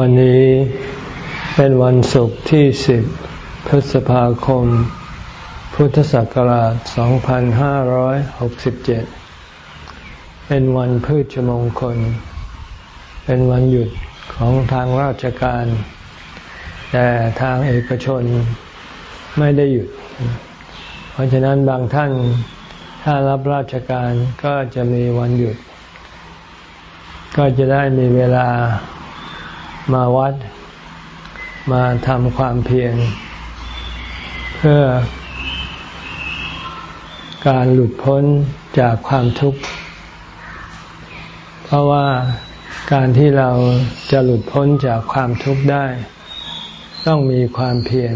วันนี้เป็นวันศุกร์ที่สิบพฤษภาคม พุทธศักราช 2567 เป็นวันพืชมงคล เป็นวันหยุดของทางราชการ แต่ทางเอกชนไม่ได้หยุด เพราะฉะนั้นบางท่านถ้ารับราชการก็จะมีวันหยุด ก็จะได้มีเวลา มาวัด มาทำความเพียรเพื่อ การหลุดพ้นจากความทุกข์ เพราะว่าการที่เราจะหลุดพ้นจากความทุกข์ได้ ต้องมีความเพียร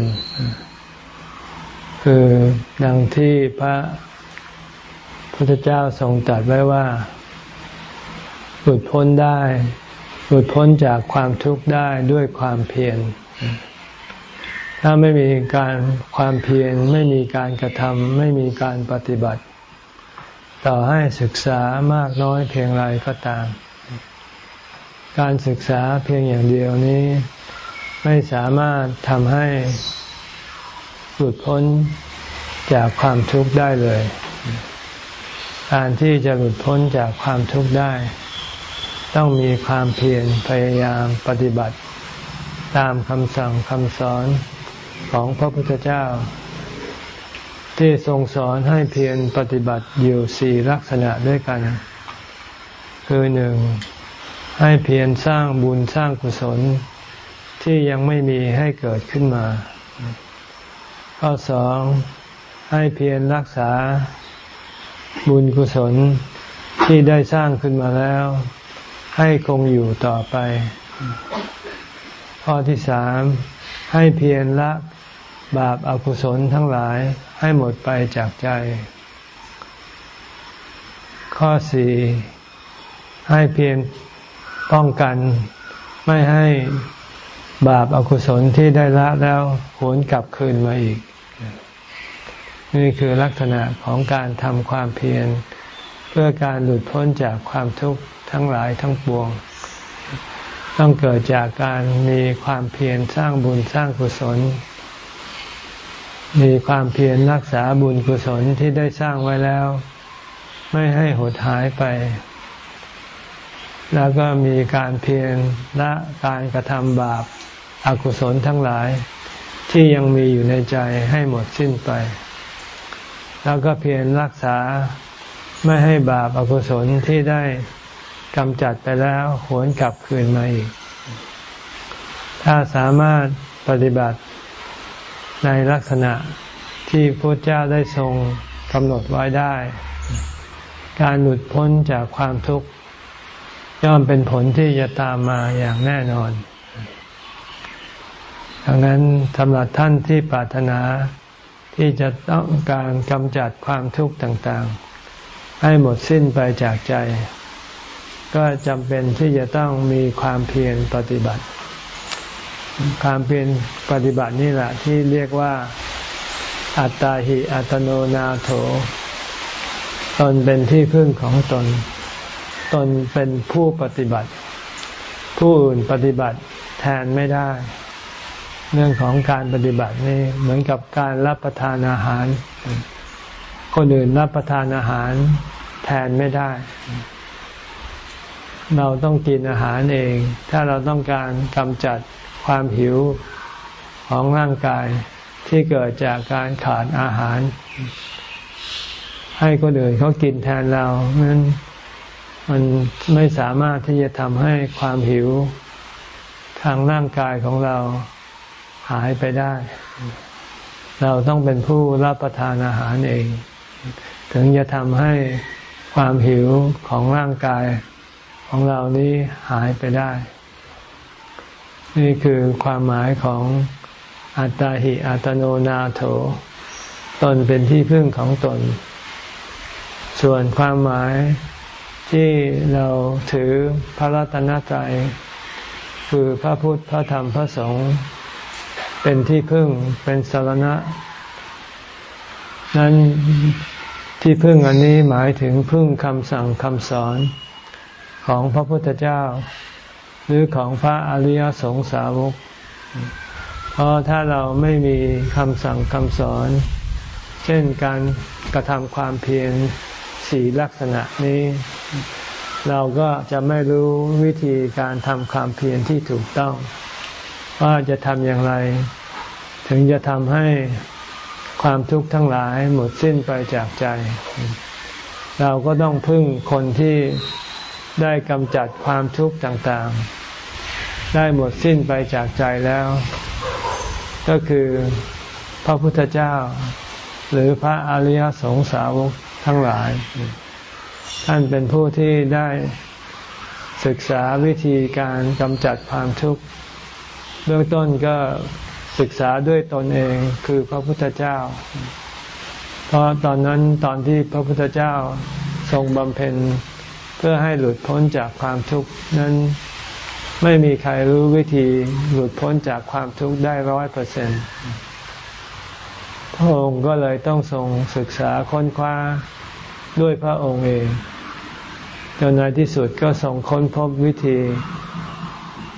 คือดังที่พระพุทธเจ้าทรงตรัสไว้ว่า หลุดพ้นได้ หลุดพ้นจากความทุกข์ได้ด้วยความเพียร ถ้าไม่มีการความเพียรไม่มีการกระทำไม่มีการปฏิบัติ ต่อให้ศึกษามากน้อยเพียงไรก็ตาม การศึกษาเพียงอย่างเดียวนี้ ไม่สามารถทำให้หลุดพ้นจากความทุกข์ได้เลย การที่จะหลุดพ้นจากความทุกข์ได้ ต้องมีความเพียรพยายามปฏิบัติ ตามคำสั่งคำสอนของพระพุทธเจ้า ที่ทรงสอนให้เพียรปฏิบัติอยู่สี่ลักษณะด้วยกัน คือหนึ่งให้เพียรสร้างบุญสร้างกุศล ที่ยังไม่มีให้เกิดขึ้นมา ข้อสองให้เพียรรักษาบุญกุศลที่ได้สร้างขึ้นมาแล้ว ให้คงอยู่ต่อไป ข้อที่สามให้เพียรละบาปอากุศลทั้งหลายให้หมดไปจากใจ ข้อสี่ให้เพียรป้องกันไม่ให้บาปอากุศลที่ได้ละแล้วหวนกลับคืนมาอีก นี่คือลักษณะของการทำความเพียร เพื่อการหลุดพ้นจากความทุกข์ทั้งหลายทั้งปวง ต้องเกิดจากการมีความเพียรสร้างบุญสร้างกุศล มีความเพียรรักษาบุญกุศลที่ได้สร้างไว้แล้ว ไม่ให้หดหายไป แล้วก็มีการเพียรละการกระทำบาปอากุศลทั้งหลาย ที่ยังมีอยู่ในใจให้หมดสิ้นไป แล้วก็เพียรรักษา ไม่ให้บาปอกุศลที่ได้กำจัดไปแล้วหวนกลับคืนมาอีก ถ้าสามารถปฏิบัติในลักษณะที่พระเจ้าได้ทรงกำหนดไว้ได้ การหลุดพ้นจากความทุกข์ย่อมเป็นผลที่จะตามมาอย่างแน่นอน ดังนั้นสำหรับท่านที่ปรารถนาที่จะต้องการกำจัดความทุกข์ต่างๆ ให้หมดสิ้นไปจากใจ ก็จำเป็นที่จะต้องมีความเพียรปฏิบัติ ความเพียรปฏิบัตินี่แหละที่เรียกว่า อัตตาหิอัตโนนาโถ ตนเป็นที่พึ่งของตน ตนเป็นผู้ปฏิบัติ ผู้อื่นปฏิบัติแทนไม่ได้ เรื่องของการปฏิบัตินี่เหมือนกับการรับประทานอาหาร คนอื่นรับประทานอาหารแทนไม่ได้ เราต้องกินอาหารเอง ถ้าเราต้องการกำจัดความหิวของร่างกายที่เกิดจากการขาดอาหาร ให้คนอื่นเขากินแทนเรานั้นมันไม่สามารถที่จะทำให้ความหิวทางร่างกายของเราหายไปได้ เราต้องเป็นผู้รับประทานอาหารเอง ถึงจะทำให้ความหิวของร่างกายของเรานี้หายไปได้ นี่คือความหมายของอัตตาหิอัตโนนาโถ ตนเป็นที่พึ่งของตน ส่วนความหมายที่เราถือพระรัตนตรัยคือพระพุทธพระธรรมพระสงฆ์เป็นที่พึ่งเป็นสารณะ นั้นที่พึ่งอันนี้หมายถึงพึ่งคำสั่งคำสอนของพระพุทธเจ้า หรือของพระอริยสงสาวก เพราะถ้าเราไม่มีคำสั่งคำสอน เช่นการกระทำความเพียรสี่ลักษณะนี้ เราก็จะไม่รู้วิธีการทำความเพียรที่ถูกต้อง ว่าจะทำอย่างไร ถึงจะทำให้ ความทุกข์ทั้งหลายหมดสิ้นไปจากใจ เราก็ต้องพึ่งคนที่ได้กำจัดความทุกข์ต่างๆ ได้หมดสิ้นไปจากใจแล้ว ก็คือพระพุทธเจ้า หรือพระอริยสงสาวกทั้งหลาย ท่านเป็นผู้ที่ได้ศึกษาวิธีการกำจัดความทุกข์ เบื้องต้นก็ ศึกษาด้วยตนเองคือพระพุทธเจ้า เพราะตอนนั้นตอนที่พระพุทธเจ้าทรงบำเพ็ญเพื่อให้หลุดพ้นจากความทุกข์นั้นไม่มีใครรู้วิธีหลุดพ้นจากความทุกข์ได้ร้อยเปอร์เซ็นต์พระองค์ก็เลยต้องทรงศึกษาค้นคว้าด้วยพระองค์เองจนในที่สุดก็ทรงค้นพบวิธี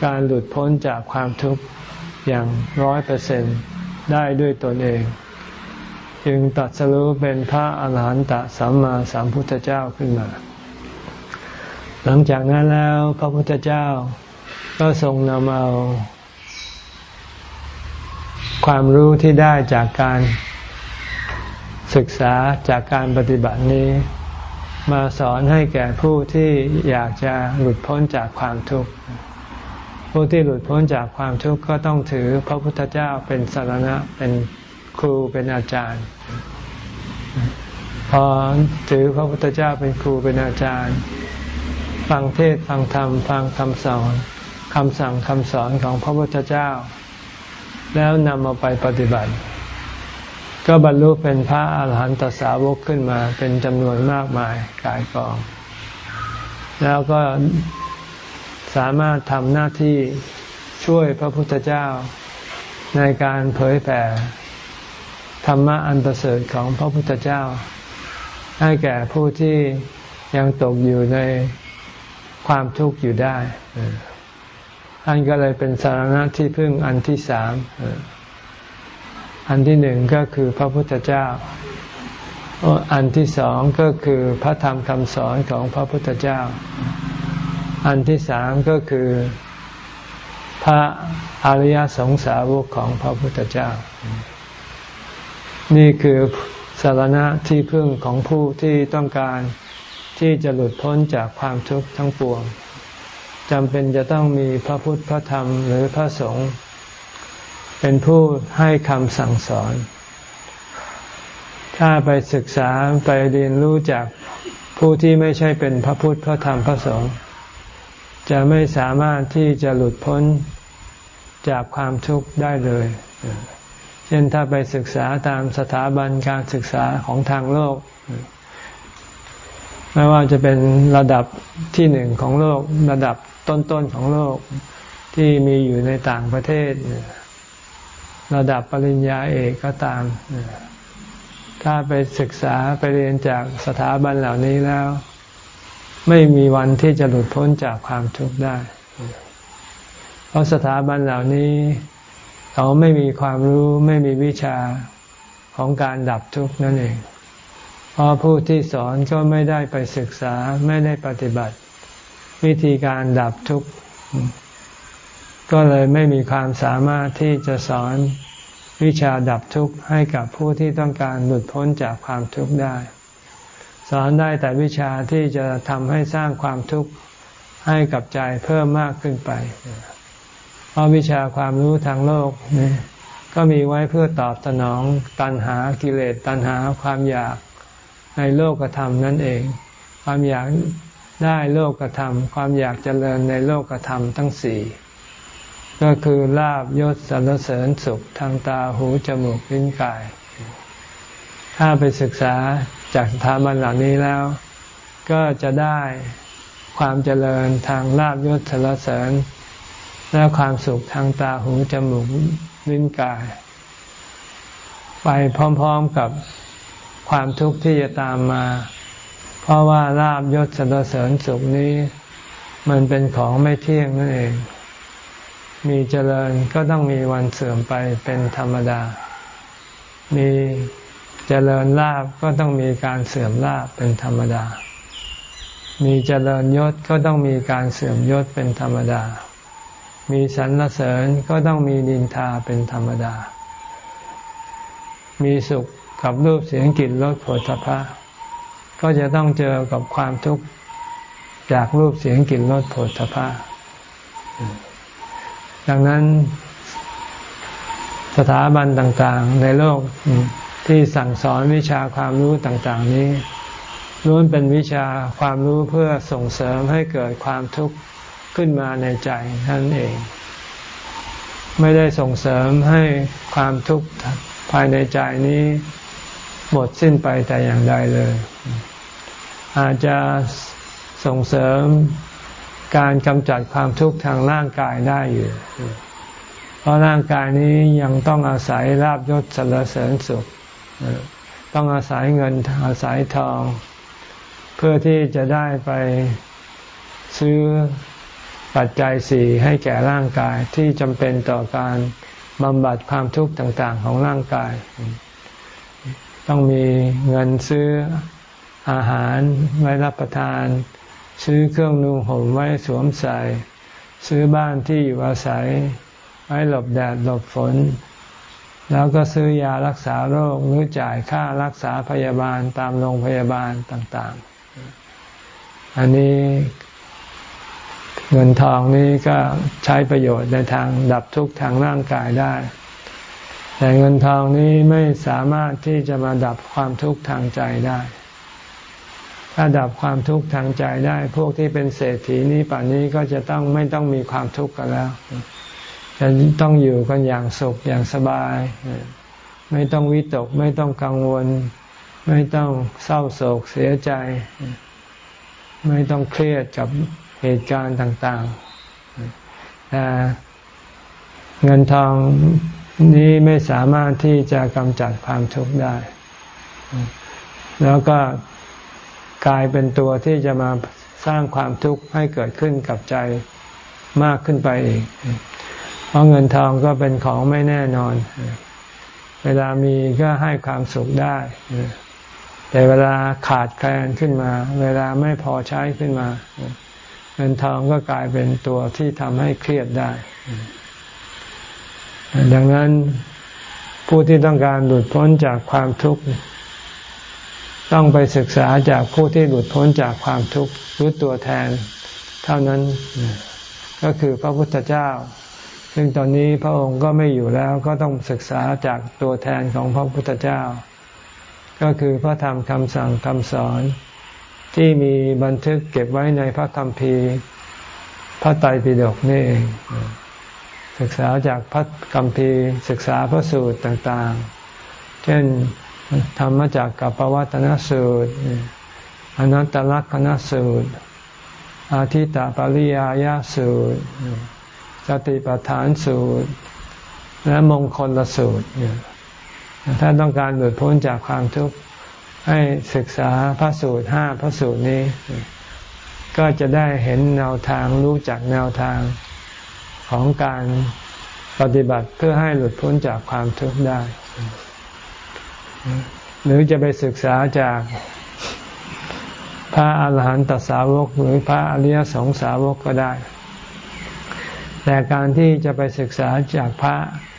การหลุดพ้นจากความทุกข์ อย่างร้อยเปอร์เซ็นได้ด้วยตนเอง จึงตัดสรู้เป็นพระอาหารหันตสัมมาสัมพุทธเจ้าขึ้นมา หลังจากนั้นแล้วพระพุทธเจ้าก็ทรงนำเอา ความรู้ที่ได้จากการศึกษาจากการปฏิบัตินี้ มาสอนให้แก่ผู้ที่อยากจะหลุดพ้นจากความทุกข์ ผู้ที่หลุดพ้นจากความทุกข์ก็ต้องถือพระพุทธเจ้าเป็นสารณะเป็นครูเป็นอาจารย์ พอถือพระพุทธเจ้าเป็นครูเป็นอาจารย์ ฟังเทศฟังธรรมฟังคำสอนคำสั่งคำสอนของพระพุทธเจ้า แล้วนำมาไปปฏิบัติ ก็บรรลุเป็นพระอาหารหันตสาวกขึ้นมาเป็นจำนวนมากมายกายกอง แล้วก็ สามารถทำหน้าที่ช่วยพระพุทธเจ้า ในการเผยแผ่ธรรมะอันประเสริฐของพระพุทธเจ้า ให้แก่ผู้ที่ยังตกอยู่ในความทุกข์อยู่ได้อันก็เลยเป็นสาระที่พึ่งอันที่สาม อันที่หนึ่งก็คือพระพุทธเจ้า อันที่สองก็คือพระธรรมคำสอนของพระพุทธเจ้า อันที่สามก็คือพระอริยสงสาวกของพระพุทธเจ้า นี่คือสารณะที่พึ่งของผู้ที่ต้องการที่จะหลุดพ้นจากความทุกข์ทั้งปวงจำเป็นจะต้องมีพระพุทธพระธรรมหรือพระสงฆ์เป็นผู้ให้คำสั่งสอน ถ้าไปศึกษาไปเรียนรู้จากผู้ที่ไม่ใช่เป็นพระพุทธพระธรรมพระสงฆ์ จะไม่สามารถที่จะหลุดพ้นจากความทุกข์ได้เลย เช่นถ้าไปศึกษาตามสถาบันการศึกษาของทางโลก ไม่ว่าจะเป็นระดับที่หนึ่งของโลก ระดับต้นๆของโลกที่มีอยู่ในต่างประเทศ ระดับปริญญาเอกก็ตาม ถ้าไปศึกษาไปเรียนจากสถาบันเหล่านี้แล้ว ไม่มีวันที่จะหลุดพ้นจากความทุกข์ได้ เพราะสถาบันเหล่านี้เขาไม่มีความรู้ไม่มีวิชาของการดับทุกข์นั่นเอง เพราะผู้ที่สอนก็ไม่ได้ไปศึกษาไม่ได้ปฏิบัติ วิธีการดับทุกข์ ก็เลยไม่มีความสามารถที่จะสอนวิชาดับทุกข์ให้กับผู้ที่ต้องการหลุดพ้นจากความทุกข์ได้ สอนได้แต่วิชาที่จะทำให้สร้างความทุกข์ให้กับใจเพิ่มมากขึ้นไปเพราะวิชาความรู้ทางโลกนี่ก็มีไว้เพื่อตอบสนองตัณหากิเลสตัณหาความอยากในโลกธรรมนั่นเอง ความอยากได้โลกธรรม ความอยากเจริญในโลกธรรมทั้งสี่ก็คือลาบยศสรรเสริญสุขทางตาหูจมูกลิ้นกาย ถ้าไปศึกษาจากสถาบันเหล่านี้แล้ว ก็จะได้ความเจริญทางลาบยศสรเสริญ และความสุขทางตาหูจมูกลิ้นกาย ไปพร้อมๆกับความทุกข์ที่จะตามมา เพราะว่าลาบยศสรรเสริญสุขนี้ มันเป็นของไม่เที่ยงนั่นเอง มีเจริญก็ต้องมีวันเสื่อมไปเป็นธรรมดา มี จริญลาบก็ต้องมีการเสื่อมลาบเป็นธรรมดา มีเจริญยศก็ต้องมีการเสื่อมยศเป็นธรรมดา มีสรรเสริญก็ต้องมีนินทาเป็นธรรมดา มีสุขกับรูปเสียงกลิ่นรสผลพภะก็จะต้องเจอกับความทุกข์จากรูปเสียงกลิ่นรสผลพภะดังนั้นสถาบันต่างๆ ในโลก ที่สั่งสอนวิชาความรู้ต่างๆนี้ล้วนเป็นวิชาความรู้เพื่อส่งเสริมให้เกิดความทุกข์ขึ้นมาในใจท่านเอง ไม่ได้ส่งเสริมให้ความทุกข์ภายในใจนี้หมดสิ้นไปแต่อย่างใดเลย อาจจะส่งเสริมการกำจัดความทุกข์ทางร่างกายได้อยู่ เพราะร่างกายนี้ยังต้องอาศัยลาบยศสรรเสริญสุข ต้องอาศัยเงินอาศัยทอง เพื่อที่จะได้ไปซื้อปัจจัยสี่ให้แก่ร่างกายที่จำเป็นต่อการบำบัดความทุกข์ต่าง ๆ ของร่างกาย ต้องมีเงินซื้ออาหารไว้รับประทาน ซื้อเครื่องนุ่งห่มไว้สวมใส่ ซื้อบ้านที่อยู่อาศัย ไว้หลบแดดหลบฝน แล้วก็ซื้อยารักษาโรคหรือจ่ายค่ารักษาพยาบาลตามโรงพยาบาลต่างๆ อันนี้เงินทองนี้ก็ใช้ประโยชน์ในทางดับทุกข์ทางร่างกายได้ แต่เงินทองนี้ไม่สามารถที่จะมาดับความทุกข์ทางใจได้ ถ้าดับความทุกข์ทางใจได้ พวกที่เป็นเศรษฐีนี้ป่านนี้ก็จะต้องไม่ต้องมีความทุกข์กันแล้ว จะต้องอยู่กันอย่างสุขอย่างสบาย ไม่ต้องวิตก ไม่ต้องกังวล ไม่ต้องเศร้าโศกเสียใจ ไม่ต้องเครียดกับเหตุการณ์ต่างๆแต่เงินทองนี้ไม่สามารถที่จะกำจัดความทุกข์ได้ แล้วก็กลายเป็นตัวที่จะมาสร้างความทุกข์ให้เกิดขึ้นกับใจมากขึ้นไปอีก เพราะเงินทองก็เป็นของไม่แน่นอน เวลามีก็ให้ความสุขได้ แต่เวลาขาดแคลนขึ้นมา เวลาไม่พอใช้ขึ้นมา เงินทองก็กลายเป็นตัวที่ทำให้เครียดได้ ดังนั้นผู้ที่ต้องการหลุดพ้นจากความทุกข์ต้องไปศึกษาจากผู้ที่หลุดพ้นจากความทุกข์หรือตัวแทน เท่านั้นก็คือพระพุทธเจ้า ซึ่งตอนนี้พระองค์ก็ไม่อยู่แล้วก็ต้องศึกษาจากตัวแทนของพระพุทธเจ้า ก็คือพระธรรมคำสั่งคำสอน ที่มีบันทึกเก็บไว้ในพระคัมภีร์ พระไตรปิฎกนี่เอง ศึกษาจากพระคัมภีร์ ศึกษาพระสูตรต่างๆ เช่นธรรมจากกัปวัตนสูตร อนัตตลักษณสูตร อาทิตตปริยายสูตร สติปัฏฐานสูตร และมงคลละสูตรถ้าต้องการหลุดพ้นจากความทุกข์ให้ศึกษาพระสูตรห้าพระสูตรนี้ ก็จะได้เห็นแนวทางรู้จักแนวทางของการปฏิบัติเพื่อให้หลุดพ้นจากความทุกข์ได้ หรือจะไปศึกษาจากพระอาหารหันตสาวกหรือพระอริยสงสาวกก็ได้ แต่การที่จะไปศึกษาจากพระ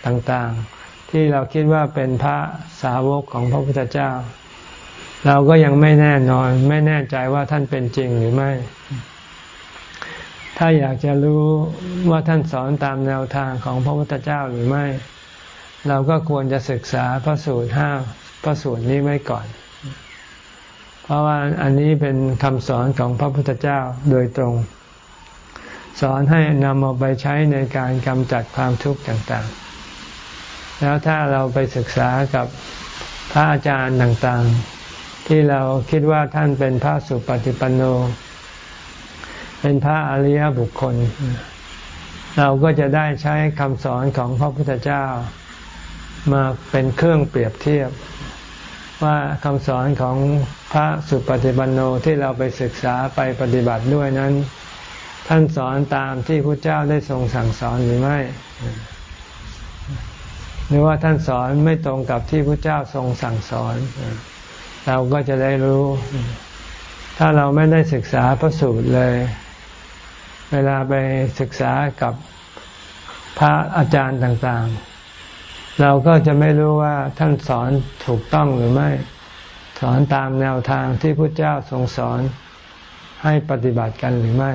ต่างๆ ที่เราคิดว่าเป็นพระสาวกของพระพุทธเจ้า เราก็ยังไม่แน่นอน ไม่แน่ใจว่าท่านเป็นจริงหรือไม่ ถ้าอยากจะรู้ว่าท่านสอนตามแนวทางของพระพุทธเจ้าหรือไม่ เราก็ควรจะศึกษาพระสูตรห้าพระสูตรนี้ไว้ก่อน เพราะว่าอันนี้เป็นคำสอนของพระพุทธเจ้าโดยตรง สอนให้นำเอาไปใช้ในการกำจัดความทุกข์ต่างๆ แล้วถ้าเราไปศึกษากับพระอาจารย์ต่างๆ ที่เราคิดว่าท่านเป็นพระสุปฏิปันโน เป็นพระอริยบุคคล เราก็จะได้ใช้คำสอนของพระพุทธเจ้า มาเป็นเครื่องเปรียบเทียบ ว่าคำสอนของพระสุปฏิปันโนที่เราไปศึกษาไปปฏิบัติด้วยนั้น ท่านสอนตามที่พระเจ้าได้ทรงสั่งสอนหรือไม่ หรือว่าท่านสอนไม่ตรงกับที่พระเจ้าทรงสั่งสอน เราก็จะได้รู้ ถ้าเราไม่ได้ศึกษาพระสูตรเลย เวลาไปศึกษากับพระอาจารย์ต่างๆ เราก็จะไม่รู้ว่าท่านสอนถูกต้องหรือไม่ สอนตามแนวทางที่พระเจ้าทรงสอน ให้ปฏิบัติกันหรือไม่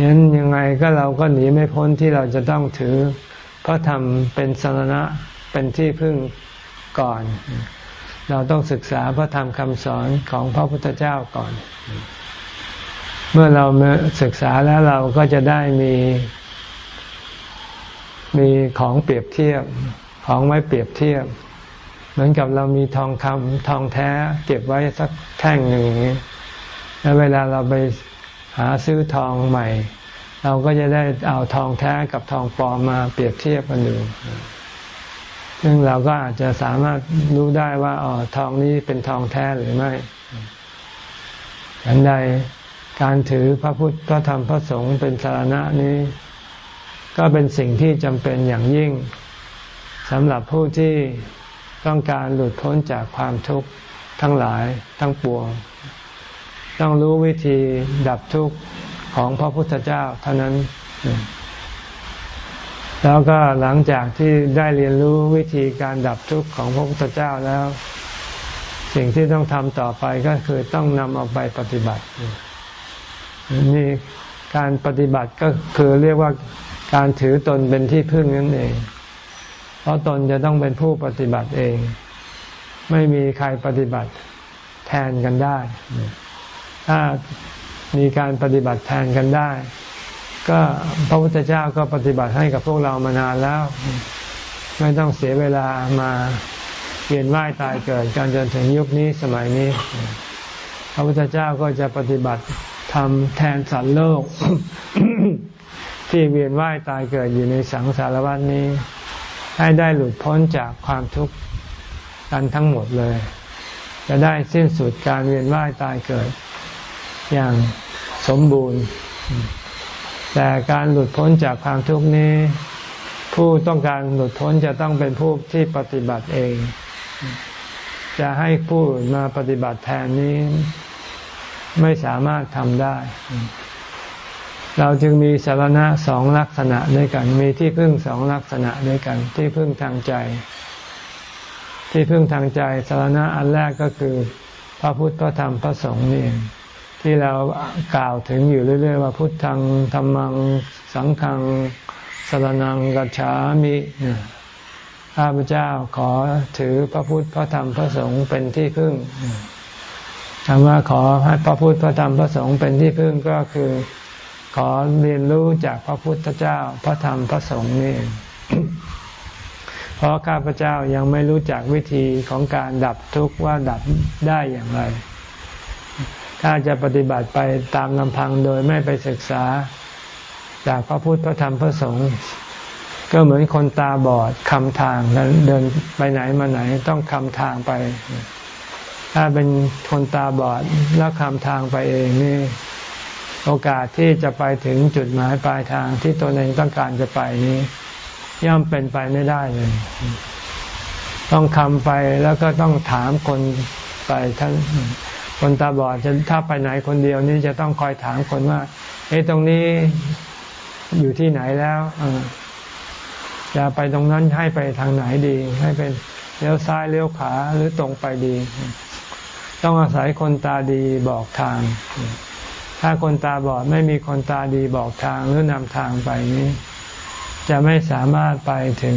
ยันยังไงก็เราก็หนีไม่พ้นที่เราจะต้องถือพระธรรมเป็นสรณะเป็นที่พึ่งก่อน เราต้องศึกษาพระธรรมคำสอนของพระพุทธเจ้าก่อน เมื่อเราศึกษาแล้วเราก็จะได้มีมีของเปรียบเทียบของไว้เปรียบเทียบ เหมือนกับเรามีทองคำทองแท้ เก็บไว้สักแท่งหนึ่งอย่างนี้ แล้วเวลาเราไปหาซื้อทองใหม่ เราก็จะได้เอาทองแท้กับทองปลอมมาเปรียบเทียบกันดู ซึ่งเราก็อาจจะสามารถรู้ได้ว่าอ๋อทองนี้เป็นทองแท้หรือไม่ฉันใดการถือพระพุทธพระธรรมพระสงฆ์เป็นสารณะนี้ ก็เป็นสิ่งที่จำเป็นอย่างยิ่งสำหรับผู้ที่ต้องการหลุดพ้นจากความทุกข์ทั้งหลายทั้งปวง ต้องรู้วิธีดับทุกข์ของพระพุทธเจ้าเท่านั้น แล้วก็หลังจากที่ได้เรียนรู้วิธีการดับทุกข์ของพระพุทธเจ้าแล้ว สิ่งที่ต้องทำต่อไปก็คือต้องนำเอาไปปฏิบัติ นี่การปฏิบัติก็คือเรียกว่าการถือตนเป็นที่พึ่งนั่นเอง เพราะตนจะต้องเป็นผู้ปฏิบัติเอง ไม่มีใครปฏิบัติแทนกันได้ ถ้ามีการปฏิบัติแทนกันได้ ก็พระพุทธเจ้าก็ปฏิบัติให้กับพวกเรามานานแล้ว ไม่ต้องเสียเวลามาเปลี่ยนว่ายตายเกิดการจนถึงยุคนี้สมัยนี้ พระพุทธเจ้าก็จะปฏิบัติทำแทนสัตว์โลก ที่เวียนว่ายตายเกิดอยู่ในสังสารวัฏนี้ ให้ได้หลุดพ้นจากความทุกข์กันทั้งหมดเลย จะได้สิ้นสุดการเวียนว่ายตายเกิด อย่างสมบูรณ์ แต่การหลุดพ้นจากความทุกข์นี้ ผู้ต้องการหลุดพ้นจะต้องเป็นผู้ที่ปฏิบัติเอง จะให้ผู้มาปฏิบัติแทนนี้ไม่สามารถทำได้ เราจึงมีสารณะสองลักษณะด้วยกัน มีที่พึ่งสองลักษณะด้วยกัน ที่พึ่งทางใจ ที่พึ่งทางใจสารณะอันแรกก็คือ พระพุทธพระธรรมพระสงฆ์นี่ ที่เรากล่าวถึงอยู่เรื่อยๆว่าพุทธังธรรมัง สังฆังสรนังกัจฉามิข้าพเจ้าขอถือพระพุทธพระธรรมพระสงฆ์เป็นที่พึ่งคำว่าขอให้พระพุทธพระธรรมพระสงฆ์เป็นที่พึ่งก็คือ ขอเรียนรู้จากพระพุทธเจ้าพระธรรมพระสงฆ์นี่เพราะข้าพเจ้ายังไม่รู้จักวิธีของการดับทุกข์ว่าดับได้อย่างไร ถ้าจะปฏิบัติไปตามลำพังโดยไม่ไปศึกษา จากพระพุทธพระธรรมพระสงฆ์ก็เหมือนคนตาบอดคำทางเดินไปไหนมาไหนต้องคำทางไป ถ้าเป็นคนตาบอดแล้วคำทางไปเองนี่ โอกาสที่จะไปถึงจุดหมายปลายทางที่ตนเองต้องการจะไปนี้ ย่อมเป็นไปไม่ได้เลย ต้องคำไปแล้วก็ต้องถามคนไปทั้ง คนตาบอดจะถ้าไปไหนคนเดียวนี่จะต้องคอยถามคนว่าเอ้ตรงนี้อยู่ที่ไหนแล้วจะไปตรงนั้นให้ไปทางไหนดี ให้เป็นเลี้ยวซ้ายเลี้ยวขวาหรือตรงไปดี ต้องอาศัยคนตาดีบอกทาง ถ้าคนตาบอดไม่มีคนตาดีบอกทางหรือนำทางไปนี้ จะไม่สามารถไปถึง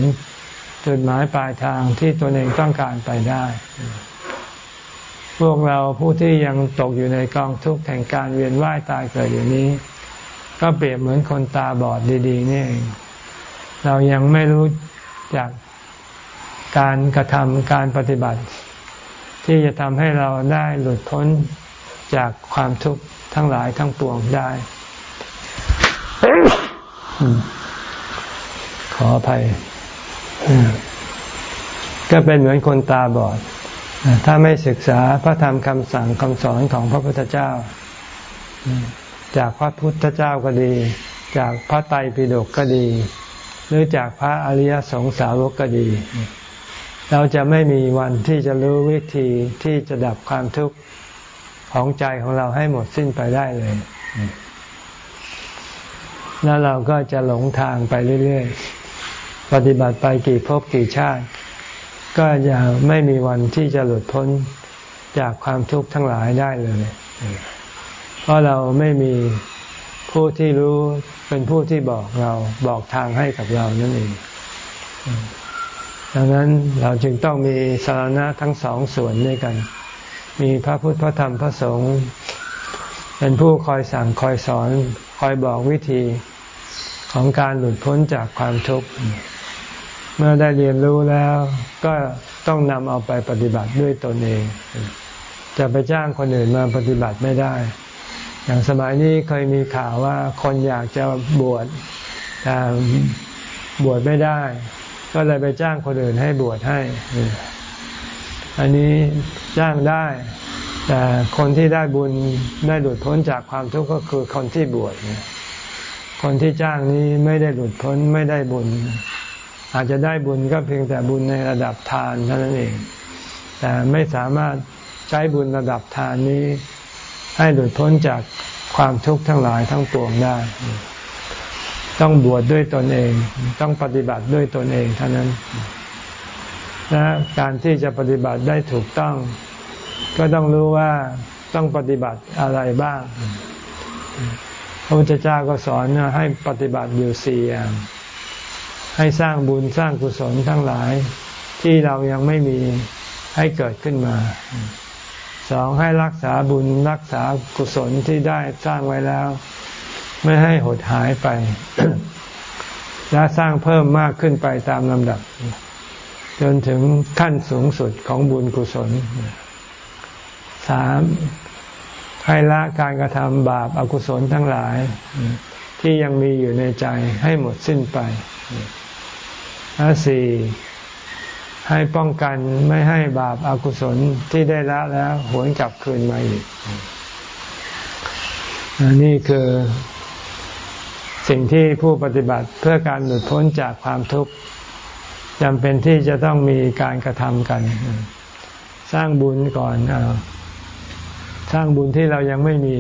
จุดหมายปลายทางที่ตัวเองต้องการไปได้ พวกเราผู้ที่ยังตกอยู่ในกองทุกข์แห่งการเวียนว่ายตายเกิดอยู่นี้ ก็เปรียบเหมือนคนตาบอดดีๆนี่เองเรายังไม่รู้จากการกระทำการปฏิบัติ ที่จะทำให้เราได้หลุดพ้นจากความทุกข์ทั้งหลายทั้งปวงได้ ขออภัย ก็เป็นเหมือนคนตาบอด ถ้าไม่ศึกษาพระธรรมคำสั่งคำสอนของพระพุทธเจ้า จากพระพุทธเจ้าก็ดี จากพระไตรปิฎกก็ดี หรือจากพระอริยสงสาวกก็ดี เราจะไม่มีวันที่จะรู้วิธีที่จะดับความทุกข์ของใจของเราให้หมดสิ้นไปได้เลย แล้วเราก็จะหลงทางไปเรื่อย ๆ ปฏิบัติไปกี่ภพกี่ชาติ ก็จะไม่มีวันที่จะหลุดพ้นจากความทุกข์ทั้งหลายได้เลย เพราะเราไม่มีผู้ที่รู้เป็นผู้ที่บอกเราบอกทางให้กับเรานั่นเอง ดังนั้นเราจึงต้องมีสารณะทั้งสองส่วนด้วยกัน มีพระพุทธพระธรรมพระสงฆ์เป็นผู้คอยสั่งคอยสอน คอยบอกวิธีของการหลุดพ้นจากความทุกข์ เมื่อได้เรียนรู้แล้วก็ต้องนำเอาไปปฏิบัติด้วยตนเอง จะไปจ้างคนอื่นมาปฏิบัติไม่ได้ อย่างสมัยนี้เคยมีข่าวว่าคนอยากจะบวชแต่บวชไม่ได้ ก็เลยไปจ้างคนอื่นให้บวชให้ อันนี้จ้างได้ แต่คนที่ได้บุญได้หลุดพ้นจากความทุกข์ก็คือคนที่บวชคนที่จ้างนี้ไม่ได้หลุดพ้นไม่ได้บุญ อาจจะได้บุญก็เพียงแต่บุญในระดับทานเท่านั้นเอง แต่ไม่สามารถใช้บุญระดับทานนี้ ให้หลุดพ้นจากความทุกข์ทั้งหลายทั้งปวงได้ ต้องบวชดด้วยตนเอง ต้องปฏิบัติด้วยตนเองเท่านั้นและการที่จะปฏิบัติได้ถูกต้อง ก็ต้องรู้ว่าต้องปฏิบัติอะไรบ้าง พระพุทธเจ้าก็สอนให้ปฏิบัติอยู่สี่อย่าง ให้สร้างบุญสร้างกุศลทั้งหลาย ที่เรายังไม่มีให้เกิดขึ้นมาสองให้รักษาบุญรักษากุศลที่ได้สร้างไว้แล้ว ไม่ให้หดหายไป และสร้างเพิ่มมากขึ้นไปตามลำดับ จนถึงขั้นสูงสุดของบุญกุศลสามให้ละการกระทำบาปอากุศลทั้งหลาย ที่ยังมีอยู่ในใจให้หมดสิ้นไป และสี่ให้ป้องกันไม่ให้บาปอากุศลที่ได้ละแล้วหวนกลับคืนมาอีกนี่คือสิ่งที่ผู้ปฏิบัติเพื่อการหลุดพ้นจากความทุกข์จำเป็นที่จะต้องมีการกระทำกัน สร้างบุญก่อนสร้างบุญที่เรายังไม่มี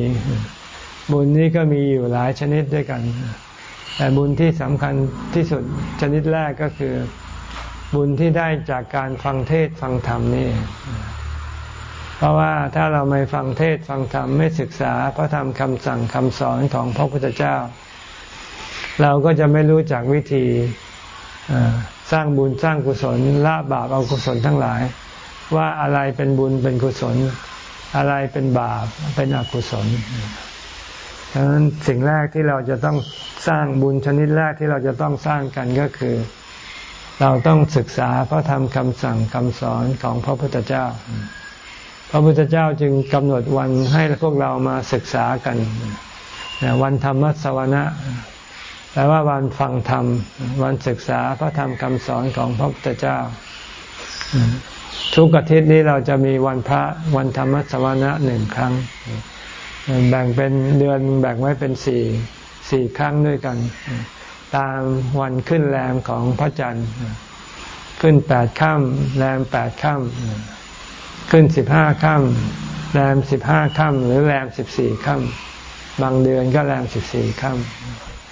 บุญนี้ก็มีอยู่หลายชนิดด้วยกัน แต่บุญที่สำคัญที่สุดชนิดแรกก็คือ บุญที่ได้จากการฟังเทศฟังธรรมนี่ เพราะว่าถ้าเราไม่ฟังเทศฟังธรรมไม่ศึกษาพระธรรมคำสั่งคำสอนของพระพุทธเจ้า เราก็จะไม่รู้จักวิธีสร้างบุญสร้างกุศลละบาปเอากุศลทั้งหลาย ว่าอะไรเป็นบุญเป็นกุศล อะไรเป็นบาปเป็นอกุศล ดังนั้นสิ่งแรกที่เราจะต้องสร้างบุญชนิดแรกที่เราจะต้องสร้างกันก็คือ เราต้องศึกษาพระธรรมคำสั่งคำสอนของพระพุทธเจ้า พระพุทธเจ้าจึงกำหนดวันให้พวกเรามาศึกษากัน วันธรรมสวนะแปลว่าวันฟังธรรม วันศึกษาพระธรรมคำสอนของพระพุทธเจ้า ทุกอาทิตย์นี้เราจะมีวันพระวันธรรมสวนะหนึ่งครั้ง แบ่งเป็นเดือนแบ่งไว้เป็นสี่สี่ครั้งด้วยกัน ตามวันขึ้นแรมของพระจันทร์ ขึ้นแปดค่ำแรมแปดค่ำขึ้นสิบห้าค่ำแรมสิบห้าค่ำหรือแรมสิบสี่ค่ำบางเดือนก็แรมสิบสี่ค่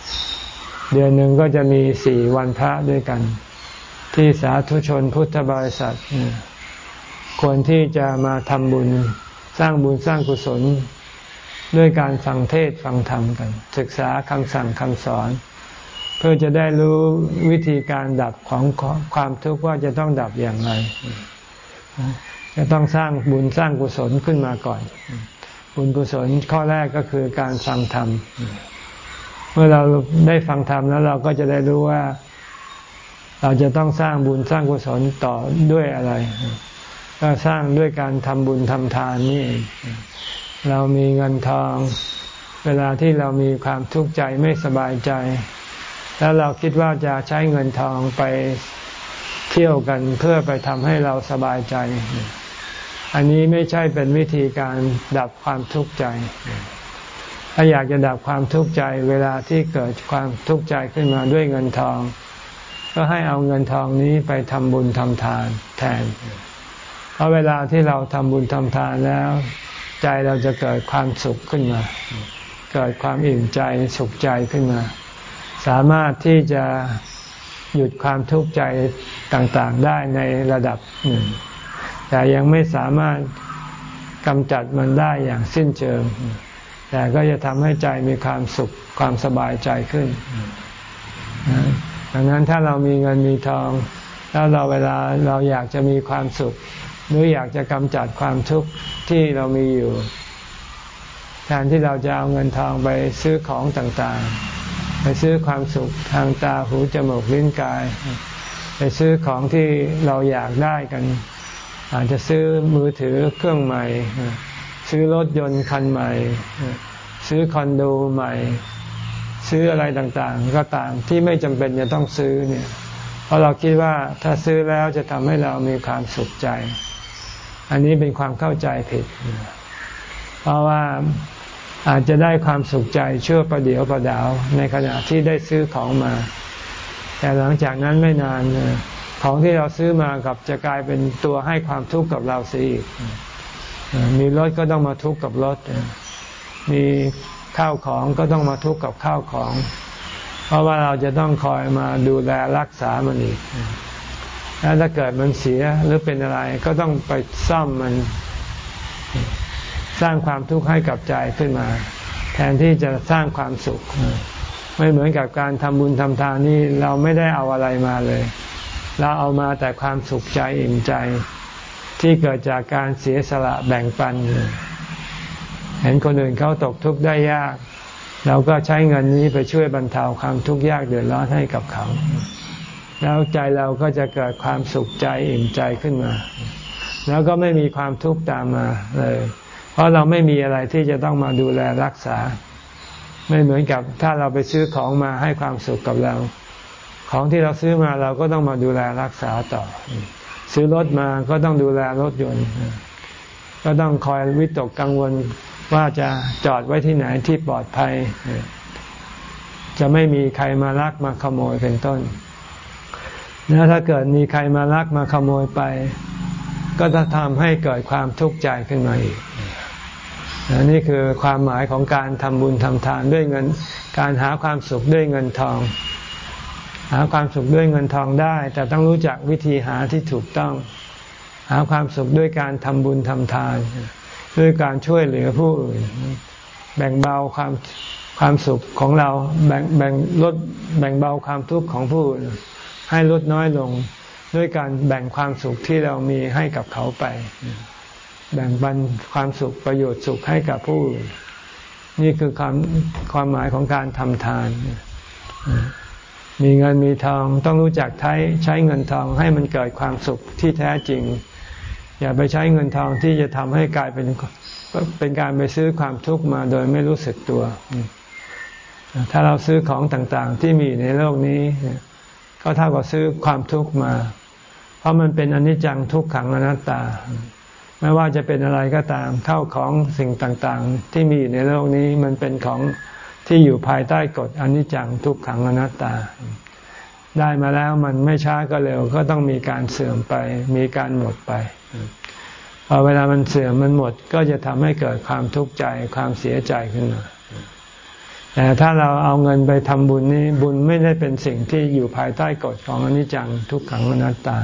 ำเดือนหนึ่งก็จะมีสี่วันพระด้วยกัน ที่สาธุชนพุทธบริษัทควรที่จะมาทำบุญสร้างบุญสร้างกุศล ด้วยการฟังเทศฟังธรรมกัน ศึกษาคำสั่งคำสอน เพื่อจะได้รู้วิธีการดับของความทุกข์ว่าจะต้องดับอย่างไร จะต้องสร้างบุญสร้างกุศลขึ้นมาก่อน บุญกุศลข้อแรกก็คือการฟังธรรม เมื่อเราได้ฟังธรรมแล้วเราก็จะได้รู้ว่าเราจะต้องสร้างบุญสร้างกุศลต่อด้วยอะไร ก็สร้างด้วยการทำบุญทำทานนี่ เรามีเงินทอง เวลาที่เรามีความทุกข์ใจไม่สบายใจ แล้วเราคิดว่าจะใช้เงินทองไปเที่ยวกันเพื่อไปทำให้เราสบายใจ อันนี้ไม่ใช่เป็นวิธีการดับความทุกข์ใจ ถ้าอยากจะดับความทุกข์ใจ เวลาที่เกิดความทุกข์ใจขึ้นมาด้วยเงินทอง ก็ให้เอาเงินทองนี้ไปทำบุญทำทานแทน เพราะเวลาที่เราทำบุญทำทานแล้ว ใจเราจะเกิดความสุขขึ้นมา เกิดความอิ่มใจสุขใจขึ้นมา สามารถที่จะหยุดความทุกข์ใจต่างๆได้ในระดับหนึ่ง แต่ยังไม่สามารถกำจัดมันได้อย่างสิ้นเชิง แต่ก็จะทำให้ใจมีความสุขความสบายใจขึ้น ดังนั้นถ้าเรามีเงินมีทอง แล้วเราเวลาเราอยากจะมีความสุข หรืออยากจะกำจัดความทุกข์ที่เรามีอยู่แทนที่เราจะเอาเงินทองไปซื้อของต่างๆ ไปซื้อความสุขทางตาหูจมูกลิ้นกาย ไปซื้อของที่เราอยากได้กัน อาจจะซื้อมือถือเครื่องใหม่ ซื้อรถยนต์คันใหม่ ซื้อคอนโดใหม่ ซื้ออะไรต่างๆ ก็ตามที่ไม่จำเป็นจะต้องซื้อเนี่ย เพราะเราคิดว่าถ้าซื้อแล้วจะทำให้เรามีความสุขใจ อันนี้เป็นความเข้าใจผิด เพราะว่าอาจจะได้ความสุขใจเชื่อประเดียวประดาว ในขณะที่ได้ซื้อของมา แต่หลังจากนั้นไม่นานของที่เราซื้อมากับจะกลายเป็นตัวให้ความทุกข์กับเราเสียอีกมีรถก็ต้องมาทุกข์กับรถ มีข้าวของก็ต้องมาทุกข์กับข้าวของ เพราะว่าเราจะต้องคอยมาดูแลรักษามันอีก แล้วถ้าเกิดมันเสียหรือเป็นอะไรก็ต้องไปซ่อมมัน สร้างความทุกข์ให้กับใจขึ้นมา แทนที่จะสร้างความสุข ไม่เหมือนกับการทำบุญทำทานนี่เราไม่ได้เอาอะไรมาเลย เราเอามาแต่ความสุขใจอิ่มใจ ที่เกิดจากการเสียสละแบ่งปัน เห็นคนอื่นเขาตกทุกข์ได้ยาก เราก็ใช้เงินนี้ไปช่วยบรรเทาความทุกข์ยากเดือดร้อนให้กับเขา แล้วใจเราก็จะเกิดความสุขใจอิ่มใจขึ้นมา แล้วก็ไม่มีความทุกข์ตามมาเลย เพราะเราไม่มีอะไรที่จะต้องมาดูแลรักษา ไม่เหมือนกับถ้าเราไปซื้อของมาให้ความสุขกับเรา ของที่เราซื้อมาเราก็ต้องมาดูแลรักษาต่อ ซื้อรถมาก็ต้องดูแลรถยนต์ก็ต้องคอยวิตกกังวล ว่าจะจอดไว้ที่ไหนที่ปลอดภัย จะไม่มีใครมาลักมาขโมยเป็นต้น แล้วถ้าเกิดมีใครมาลักมาขโมยไป ก็จะทำให้เกิดความทุกข์ใจขึ้นมาอีกนี่คือความหมายของการทำบุญทำทานด้วยเงิน การหาความสุขด้วยเงินทอง หาความสุขด้วยเงินทองได้ แต่ต้องรู้จักวิธีหาที่ถูกต้อง หาความสุขด้วยการทำบุญทำทาน ด้วยการช่วยเหลือผู้อื่น แบ่งเบาความความสุขของเรา แบ่งแบ่งลดแบ่งเบาความทุกข์ของผู้อื่นให้ลดน้อยลง ด้วยการแบ่งความสุขที่เรามีให้กับเขาไป แบ่งบันความสุขประโยชน์สุขให้กับผู้อื่นนี่คือความความหมายของการทำทาน มีเงินมีทองต้องรู้จักใช้ใช้เงินทองให้มันเกิดความสุขที่แท้จริง อย่าไปใช้เงินทองที่จะทำให้กลายเป็นเป็นการไปซื้อความทุกข์มาโดยไม่รู้สึกตัว ถ้าเราซื้อของต่างๆ ที่มีในโลกนี้ ก็เท่ากับซื้อความทุกข์มา เพราะมันเป็นอนิจจังทุกขังอนัตตา ไม่ว่าจะเป็นอะไรก็ตามเข้าของสิ่งต่างๆ ที่มีในโลกนี้มันเป็นของที่อยู่ภายใต้กฎอนิจจังทุกขังอนัตตา ได้มาแล้วมันไม่ช้าก็เร็ว ก็ต้องมีการเสื่อมไป มีการหมดไปพอเวลามันเสื่อมมันหมดก็จะทำให้เกิดความทุกข์ใจความเสียใจขึ้นมาแต่ถ้าเราเอาเงินไปทำบุญนี้ บุญไม่ได้เป็นสิ่งที่อยู่ภายใต้กฎของอนิจจังทุกขังอนัตตา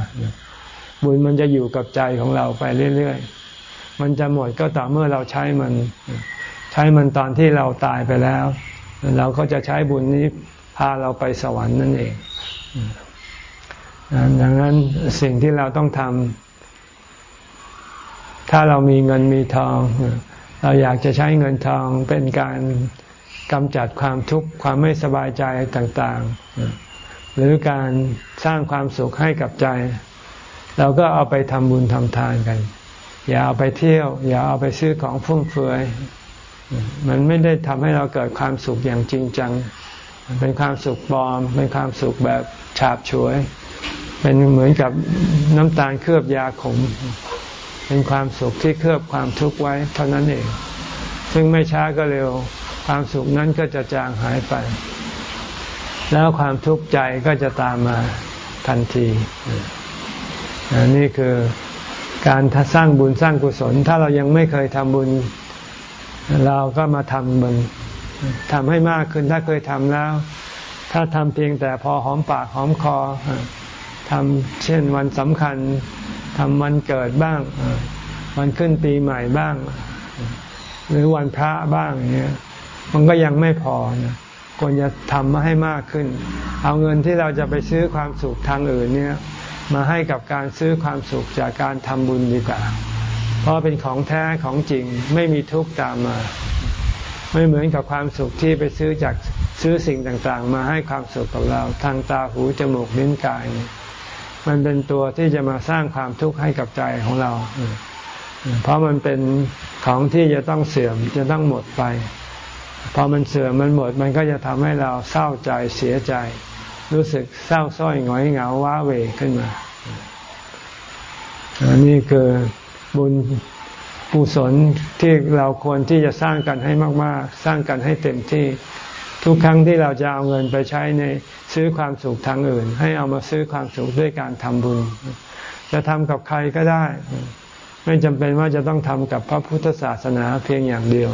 บุญมันจะอยู่กับใจของเราไปเรื่อยๆ มันจะหมดก็ต่อเมื่อเราใช้มัน ใช้มันตอนที่เราตายไปแล้ว เราก็จะใช้บุญนี้พาเราไปสวรรค์นั่นเอง ดังนั้นสิ่งที่เราต้องทำถ้าเรามีเงินมีทอง เราอยากจะใช้เงินทองเป็นการกำจัดความทุกข์ความไม่สบายใจต่างๆ หรือการสร้างความสุขให้กับใจ เราก็เอาไปทำบุญทำทานกัน อย่าเอาไปเที่ยว อย่าเอาไปซื้อของฟุ่มเฟือยมันไม่ได้ทำให้เราเกิดความสุขอย่างจริงจัง มันเป็นความสุขปลอม เป็นความสุขแบบฉาบฉวย เป็นเหมือนกับน้ำตาลเคลือบยาขม เป็นความสุขที่เคลือบความทุกข์ไว้เท่านั้นเอง ซึ่งไม่ช้าก็เร็ว ความสุขนั้นก็จะจางหายไป แล้วความทุกข์ใจก็จะตามมาทันทีนี่คือการสร้างบุญสร้างกุศล ถ้าเรายังไม่เคยทำบุญ เราก็มาทำบุญ ทำให้มากขึ้นถ้าเคยทำแล้ว ถ้าทำเพียงแต่พอหอมปากหอมคอทำเช่นวันสำคัญทำวันเกิดบ้าง วันขึ้นปีใหม่บ้าง หรือวันพระบ้างเงี้ยมันก็ยังไม่พอนะควรจะทำมาให้มากขึ้น เอาเงินที่เราจะไปซื้อความสุขทางอื่นเนี่ย มาให้กับการซื้อความสุขจากการทำบุญดีกว่า เพราะเป็นของแท้ของจริงไม่มีทุกข์ตามมา ไม่เหมือนกับความสุขที่ไปซื้อจากซื้อสิ่งต่างๆ มาให้ความสุขกับเรา ทางตาหูจมูกลิ้นกาย มันเป็นตัวที่จะมาสร้างความทุกข์ให้กับใจของเรา เพราะมันเป็นของที่จะต้องเสื่อมจะต้องหมดไป พอมันเสื่อมมันหมดมันก็จะทำให้เราเศร้าใจเสียใจ รู้สึกเศร้าส้อยหงอยเหงาว้าเหวขึ้นมาอันนี้คือบุญ กุศลที่เราควรที่จะสร้างกันให้มาก ๆ สร้างกันให้เต็มที่ ทุกครั้งที่เราจะเอาเงินไปใช้ในซื้อความสุขทางอื่น ให้เอามาซื้อความสุขด้วยการทำบุญ จะทำกับใครก็ได้ ไม่จำเป็นว่าจะต้องทำกับพระพุทธศาสนาเพียงอย่างเดียว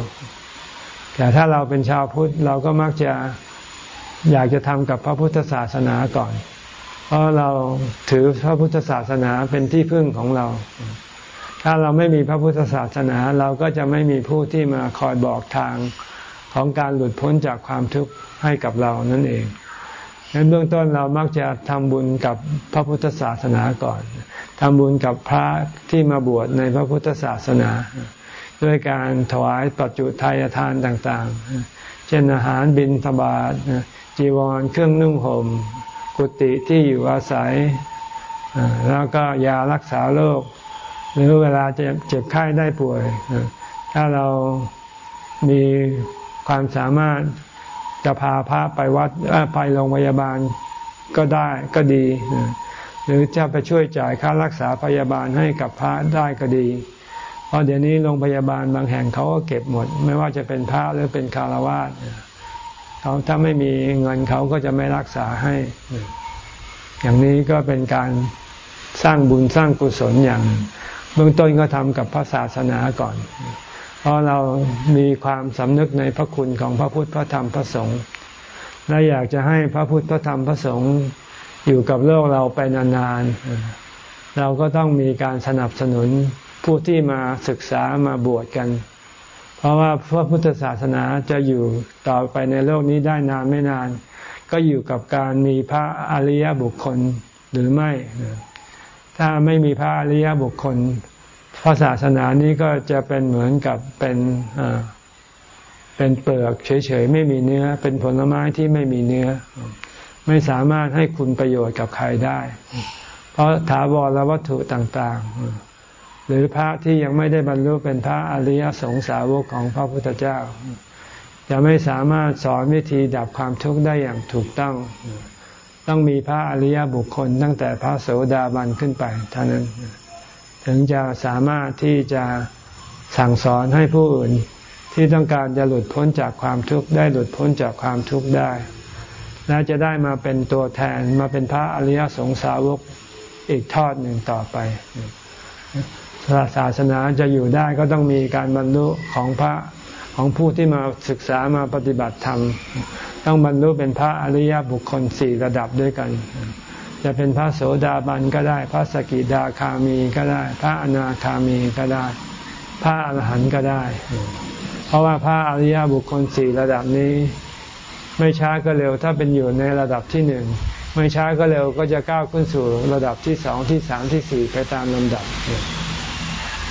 แต่ถ้าเราเป็นชาวพุทธเราก็มักจะอยากจะทำกับพระพุทธศาสนาก่อน เพราะเราถือพระพุทธศาสนาเป็นที่พึ่งของเรา ถ้าเราไม่มีพระพุทธศาสนาเราก็จะไม่มีผู้ที่มาคอยบอกทางของการหลุดพ้นจากความทุกข์ให้กับเรานั่นเองดังนั้นเบื้องต้นเรามักจะทำบุญกับพระพุทธศาสนาก่อนทำบุญกับพระที่มาบวชในพระพุทธศาสนา ด้วยการถวายปัจจุทายทานต่างๆ เช่นอาหารบิณฑบาตจีวรเครื่องนุ่งห่ม กุฏิที่อยู่อาศัย แล้วก็ยารักษาโรค หรือเวลาจะเจ็บไข้ได้ป่วย ถ้าเรามีความสามารถจะพาพระไปวัดไปโรงพยาบาลก็ได้ก็ดี หรือจะไปช่วยจ่ายค่ารักษาพยาบาลให้กับพระได้ก็ดี เพราะเดี๋ยวนี้โรงพยาบาลบางแห่งเขาก็เก็บหมด ไม่ว่าจะเป็นพระหรือเป็นคารวะเขาถ้าไม่มีเงินเขาก็จะไม่รักษาให้ อย่างนี้ก็เป็นการสร้างบุญสร้างกุศลอย่าง เบื้องต้นก็ทำกับพระศาสนาก่อน เพราะเรามีความสำนึกในพระคุณของพระพุทธพระธรรมพระสงฆ์และอยากจะให้พระพุทธพระธรรมพระสงฆ์อยู่กับโลกเราไปนานๆ เราก็ต้องมีการสนับสนุนผู้ที่มาศึกษามาบวชกัน เพราะว่าพระพุทธศาสนาจะอยู่ต่อไปในโลกนี้ได้นานไม่นาน ก็อยู่กับการมีพระอริยบุคคลหรือไม่ ถ้าไม่มีพระอริยบุคคลพระศาสนานี้ก็จะเป็นเหมือนกับเป็นเป็นเปลือกเฉยๆไม่มีเนื้อ เป็นผลไม้ที่ไม่มีเนื้อ ไม่สามารถให้คุณประโยชน์กับใครได้ เพราะถาวรวัตถุต่างๆ หรือพระที่ยังไม่ได้บรรลุเป็นพระอริยสงสาวกของพระพุทธเจ้า จะไม่สามารถสอนวิธีดับความทุกข์ได้อย่างถูกต้อง ต้องมีพระอริยบุคคลตั้งแต่พระโสดาบันขึ้นไปเท่านั้น ถึงจะสามารถที่จะสั่งสอนให้ผู้อื่นที่ต้องการจะหลุดพ้นจากความทุกข์ได้หลุดพ้นจากความทุกข์ได้ และจะได้มาเป็นตัวแทนมาเป็นพระอริยสงสาวกอีกทอดหนึ่งต่อไปศาสนาจะอยู่ได้ก็ต้องมีการบรรลุของพระ ของผู้ที่มาศึกษามาปฏิบัติธรรม ต้องบรรลุเป็นพระอริยบุคคลสี่ระดับด้วยกัน จะเป็นพระโสดาบันก็ได้ พระสกิดาคามีก็ได้ พระอนาคามีก็ได้ พระอรหันต์ก็ได้ เพราะว่าพระอริยบุคคลสี่ระดับนี้ ไม่ช้าก็เร็วถ้าเป็นอยู่ในระดับที่หนึ่งไม่ช้าก็เร็วก็จะก้าวขึ้นสู่ระดับที่สองที่สามที่สี่ไปตามลำดับ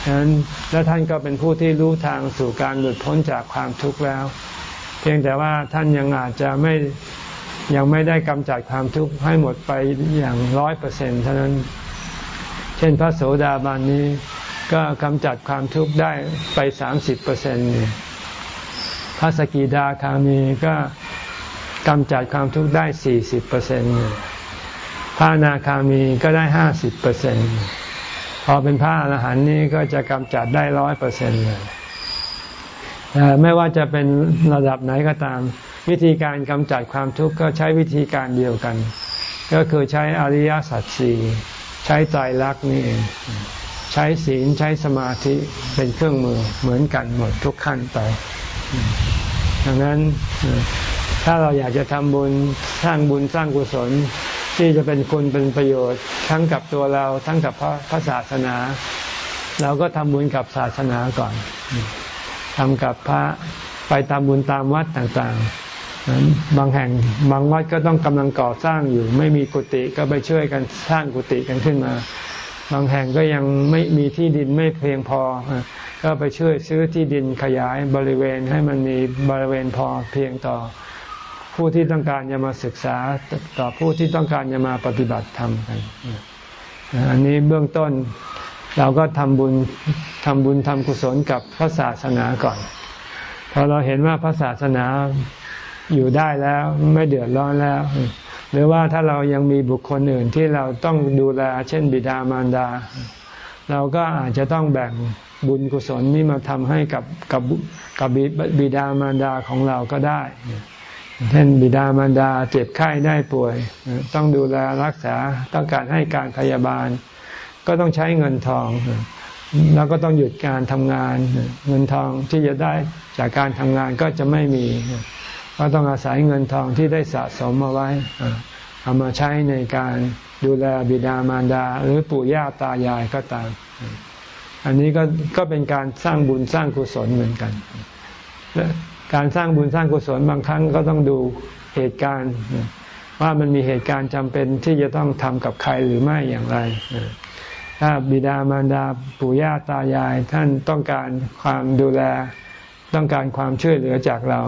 ฉะนั้น และท่านก็เป็นผู้ที่รู้ทางสู่การหลุดพ้นจากความทุกข์แล้ว เพียงแต่ว่าท่านยังอาจจะไม่ยังไม่ได้กำจัดความทุกข์ให้หมดไปอย่างร้อยเปอร์เซ็นต์เท่านั้น เช่นพระโสดาบันนี้ก็กำจัดความทุกข์ได้ไปสามสิบเปอร์เซ็นต์พระสกิดาคามีก็กำจัดความทุกข์ได้สี่สิบเปอร์เซ็นต์พระนาคามีก็ได้ห้าสิบเปอร์เซ็นต์ พอเป็นพระอรหันต์นี้ก็จะกำจัดได้ร้อยเปอร์เซ็นต์เลยไม่ว่าจะเป็นระดับไหนก็ตาม วิธีการกำจัดความทุกข์ก็ใช้วิธีการเดียวกัน ก็คือใช้อริยสัจสี่ใช้ใจรักนี่ใช้ศีลใช้สมาธิเป็นเครื่องมือเหมือนกันหมดทุกขั้นไป ดังนั้นถ้าเราอยากจะทำบุญสร้างบุญสร้างกุศล ที่จะเป็นคุณเป็นประโยชน์ ทั้งกับตัวเราทั้งกับพระพระศาสนา เราก็ทำบุญกับศาสนาก่อนทำกับพระไปตามบุญตามวัดต่างๆ บางแห่งบางวัดก็ต้องกำลังก่อสร้างอยู่ ไม่มีกุฏิก็ไปช่วยกันสร้างกุฏิกันขึ้นมา บางแห่งก็ยังไม่มีที่ดินไม่เพียงพอ ก็ไปช่วยซื้อที่ดินขยายบริเวณให้มันมีบริเวณพอเพียงต่อ ผู้ที่ต้องการจะมาศึกษาต่อผู้ที่ต้องการจะมาปฏิบัติธรรมกันอันนี้เบื้องต้นเราก็ทำบุญทำบุญทำกุศลกับพระศาสนาก่อนพอเราเห็นว่าพระศาสนาอยู่ได้แล้วไม่เดือดร้อนแล้ว หรือว่าถ้าเรายังมีบุคคลอื่นที่เราต้องดูแล เช่นบิดามารดา เราก็อาจจะต้องแบ่งบุญกุศลนี้มาทำให้กับกับกับบิดามารดาของเราก็ได้ เช่นบิดามารดาเจ็บไข้ได้ป่วย ต้องดูแลรักษาต้องการให้การพยาบาล ก็ต้องใช้เงินทอง แล้วก็ต้องหยุดการทำงาน เงินทองที่จะได้จากการทำงานก็จะไม่มี ก็ต้องอาศัยเงินทองที่ได้สะสมมาไว้เอามาใช้ในการดูแลบิดามารดา หรือปู่ย่าตายายก็ตาม อันนี้ก็ก็เป็นการสร้างบุญสร้างกุศลเหมือนกัน การสร้างบุญสร้างกุศลบางครั้งก็ต้องดูเหตุการณ์ ว่ามันมีเหตุการณ์จำเป็นที่จะต้องทำกับใครหรือไม่อย่างไร ถ้าบิดามารดาปู่ย่าตายาย ท่านต้องการความดูแล ต้องการความช่วยเหลือจากเรา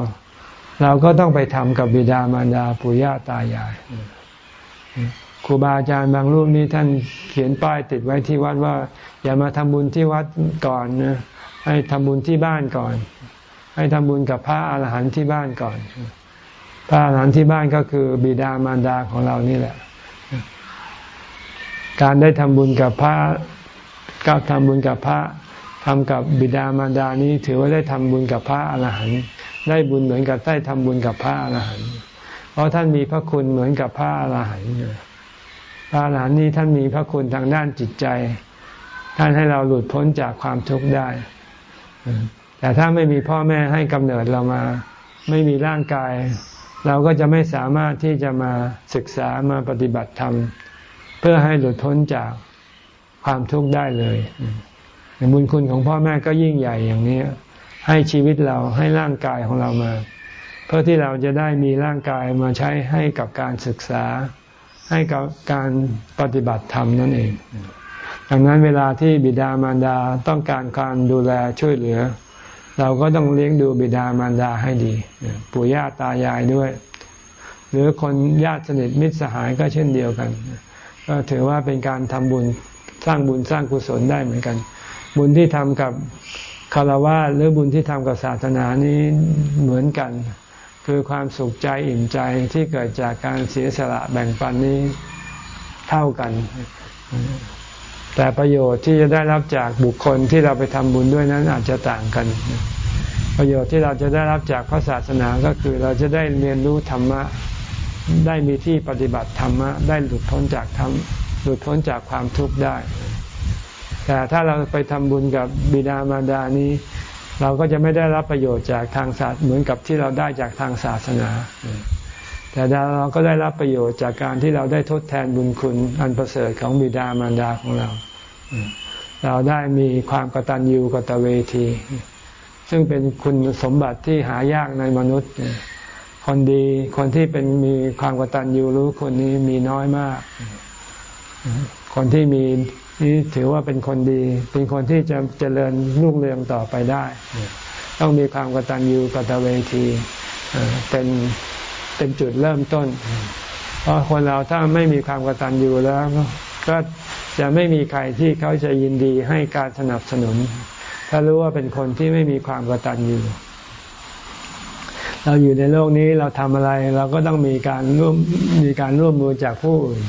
เราก็ต้องไปทำกับบิดามารดาปู่ย่าตายายครูบาอาจารย์บางรูปนี้ท่านเขียนป้ายติดไว้ที่วัดว่า อย่ามาทำบุญที่วัดก่อนนะให้ทำบุญที่บ้านก่อน ให้ทำบุญกับพระอาหารหันต์ที่บ้านก่อน พระอาหารหันต์ที่บ้านก็คือบิดามารดาของเรานี่แหละ การได้ทำบุญกับพระก็ทำบุญกับพระทำกับบิดามารดานี้ถือว่าได้ทำบุญกับพระอรหันต์ได้บุญเหมือนกับได้ทำบุญกับพระอรหันต์เพราะท่านมีพระคุณเหมือนกับพระอรหันต์พระอรหันต์นี้ท่านมีพระคุณทางด้านจิตใจ ท่านให้เราหลุดพ้นจากความทุกข์ได้ แต่ถ้าไม่มีพ่อแม่ให้กำเนิดเรามา ไม่มีร่างกาย เราก็จะไม่สามารถที่จะมาศึกษามาปฏิบัติธรรม เพื่อให้หลุดพ้นจากความทุกข์ได้เลยบุญคุณของพ่อแม่ก็ยิ่งใหญ่อย่างนี้ ให้ชีวิตเราให้ร่างกายของเรามา เพื่อที่เราจะได้มีร่างกายมาใช้ให้กับการศึกษา ให้กับการปฏิบัติธรรมนั่นเองดังนั้นเวลาที่บิดามารดาต้องการการดูแลช่วยเหลือ เราก็ต้องเลี้ยงดูบิดามารดาให้ดีปู่ย่าตายายด้วย หรือคนญาติสนิทมิตรสหายก็เช่นเดียวกัน ก็ถือว่าเป็นการทำบุญสร้างบุญสร้างกุศลได้เหมือนกัน บุญที่ทำกับคารวะหรือบุญที่ทำกับศาสนานี้เหมือนกัน คือความสุขใจอิ่มใจที่เกิดจากการเสียสละแบ่งปันนี้เท่ากัน แต่ประโยชน์ที่จะได้รับจากบุคคลที่เราไปทำบุญด้วยนั้นอาจจะต่างกัน ประโยชน์ที่เราจะได้รับจากพระศาสนาก็คือเราจะได้เรียนรู้ธรรมะ ได้มีที่ปฏิบัติธรรมะ ได้หลุดพ้นจากธรรมหลุดพ้นจากความทุกข์ได้ แต่ถ้าเราไปทำบุญกับบิดามารดานี้ เราก็จะไม่ได้รับประโยชน์จากทางศาสตร์เหมือนกับที่เราได้จากทางศาสนา แต่เราก็ได้รับประโยชน์จากการที่เราได้ทดแทนบุญคุณอันประเสริฐของบิดามารดาของเรา เราได้มีความกตัญญูกตเวที ซึ่งเป็นคุณสมบัติที่หายากในมนุษย์ คนดีคนที่เป็นมีความกตัญญูรู้คนนี้มีน้อยมาก คนที่มีนี่ถือว่าเป็นคนดี เป็นคนที่จะเจริญรุ่งเรืองต่อไปได้ ต้องมีความกตัญญูกตเวทีเป็น เป็นจุดเริ่มต้น เพราะคนเราถ้าไม่มีความกตัญญูแล้ว ก็จะไม่มีใครที่เขาจะยินดีให้การสนับสนุน ถ้ารู้ว่าเป็นคนที่ไม่มีความกตัญญูเราอยู่ในโลกนี้เราทำอะไรเราก็ต้องมีการร่วมมีการร่วมมือจากผู้อื่น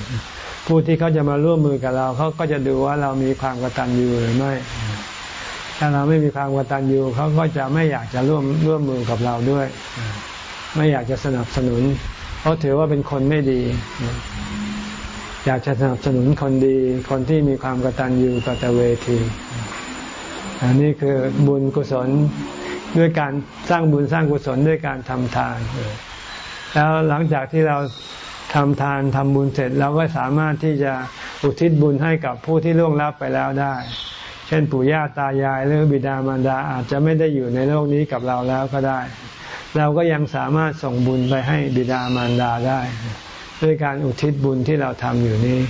ผู้ที่เขาจะมาร่วมมือกับเราเขาก็จะดูว่าเรามีความกตัญญูหรือไม่ ถ้ถ้าเราไม่มีความกตัญญูเขาก็จะไม่อยากจะร่วมร่วมมือกับเราด้วย ไม่อยากจะสนับสนุน เพราะถือว่าเป็นคนไม่ดี อยากจะสนับสนุนคนดี คนที่มีความกตัญญูกตเวทีอันนี้คือบุญกุศลด้วยการสร้างบุญสร้างกุศลด้วยการทำทาน แล้วหลังจากที่เราทำทานทำบุญเสร็จเราก็สามารถที่จะอุทิศบุญให้กับผู้ที่ล่วงลับไปแล้วได้ เช่นปู่ย่าตายายหรือบิดามารดาอาจจะไม่ได้อยู่ในโลกนี้กับเราแล้วก็ได้ เราก็ยังสามารถส่งบุญไปให้บิดามารดาได้ ด้วยการอุทิศบุญที่เราทำอยู่นี้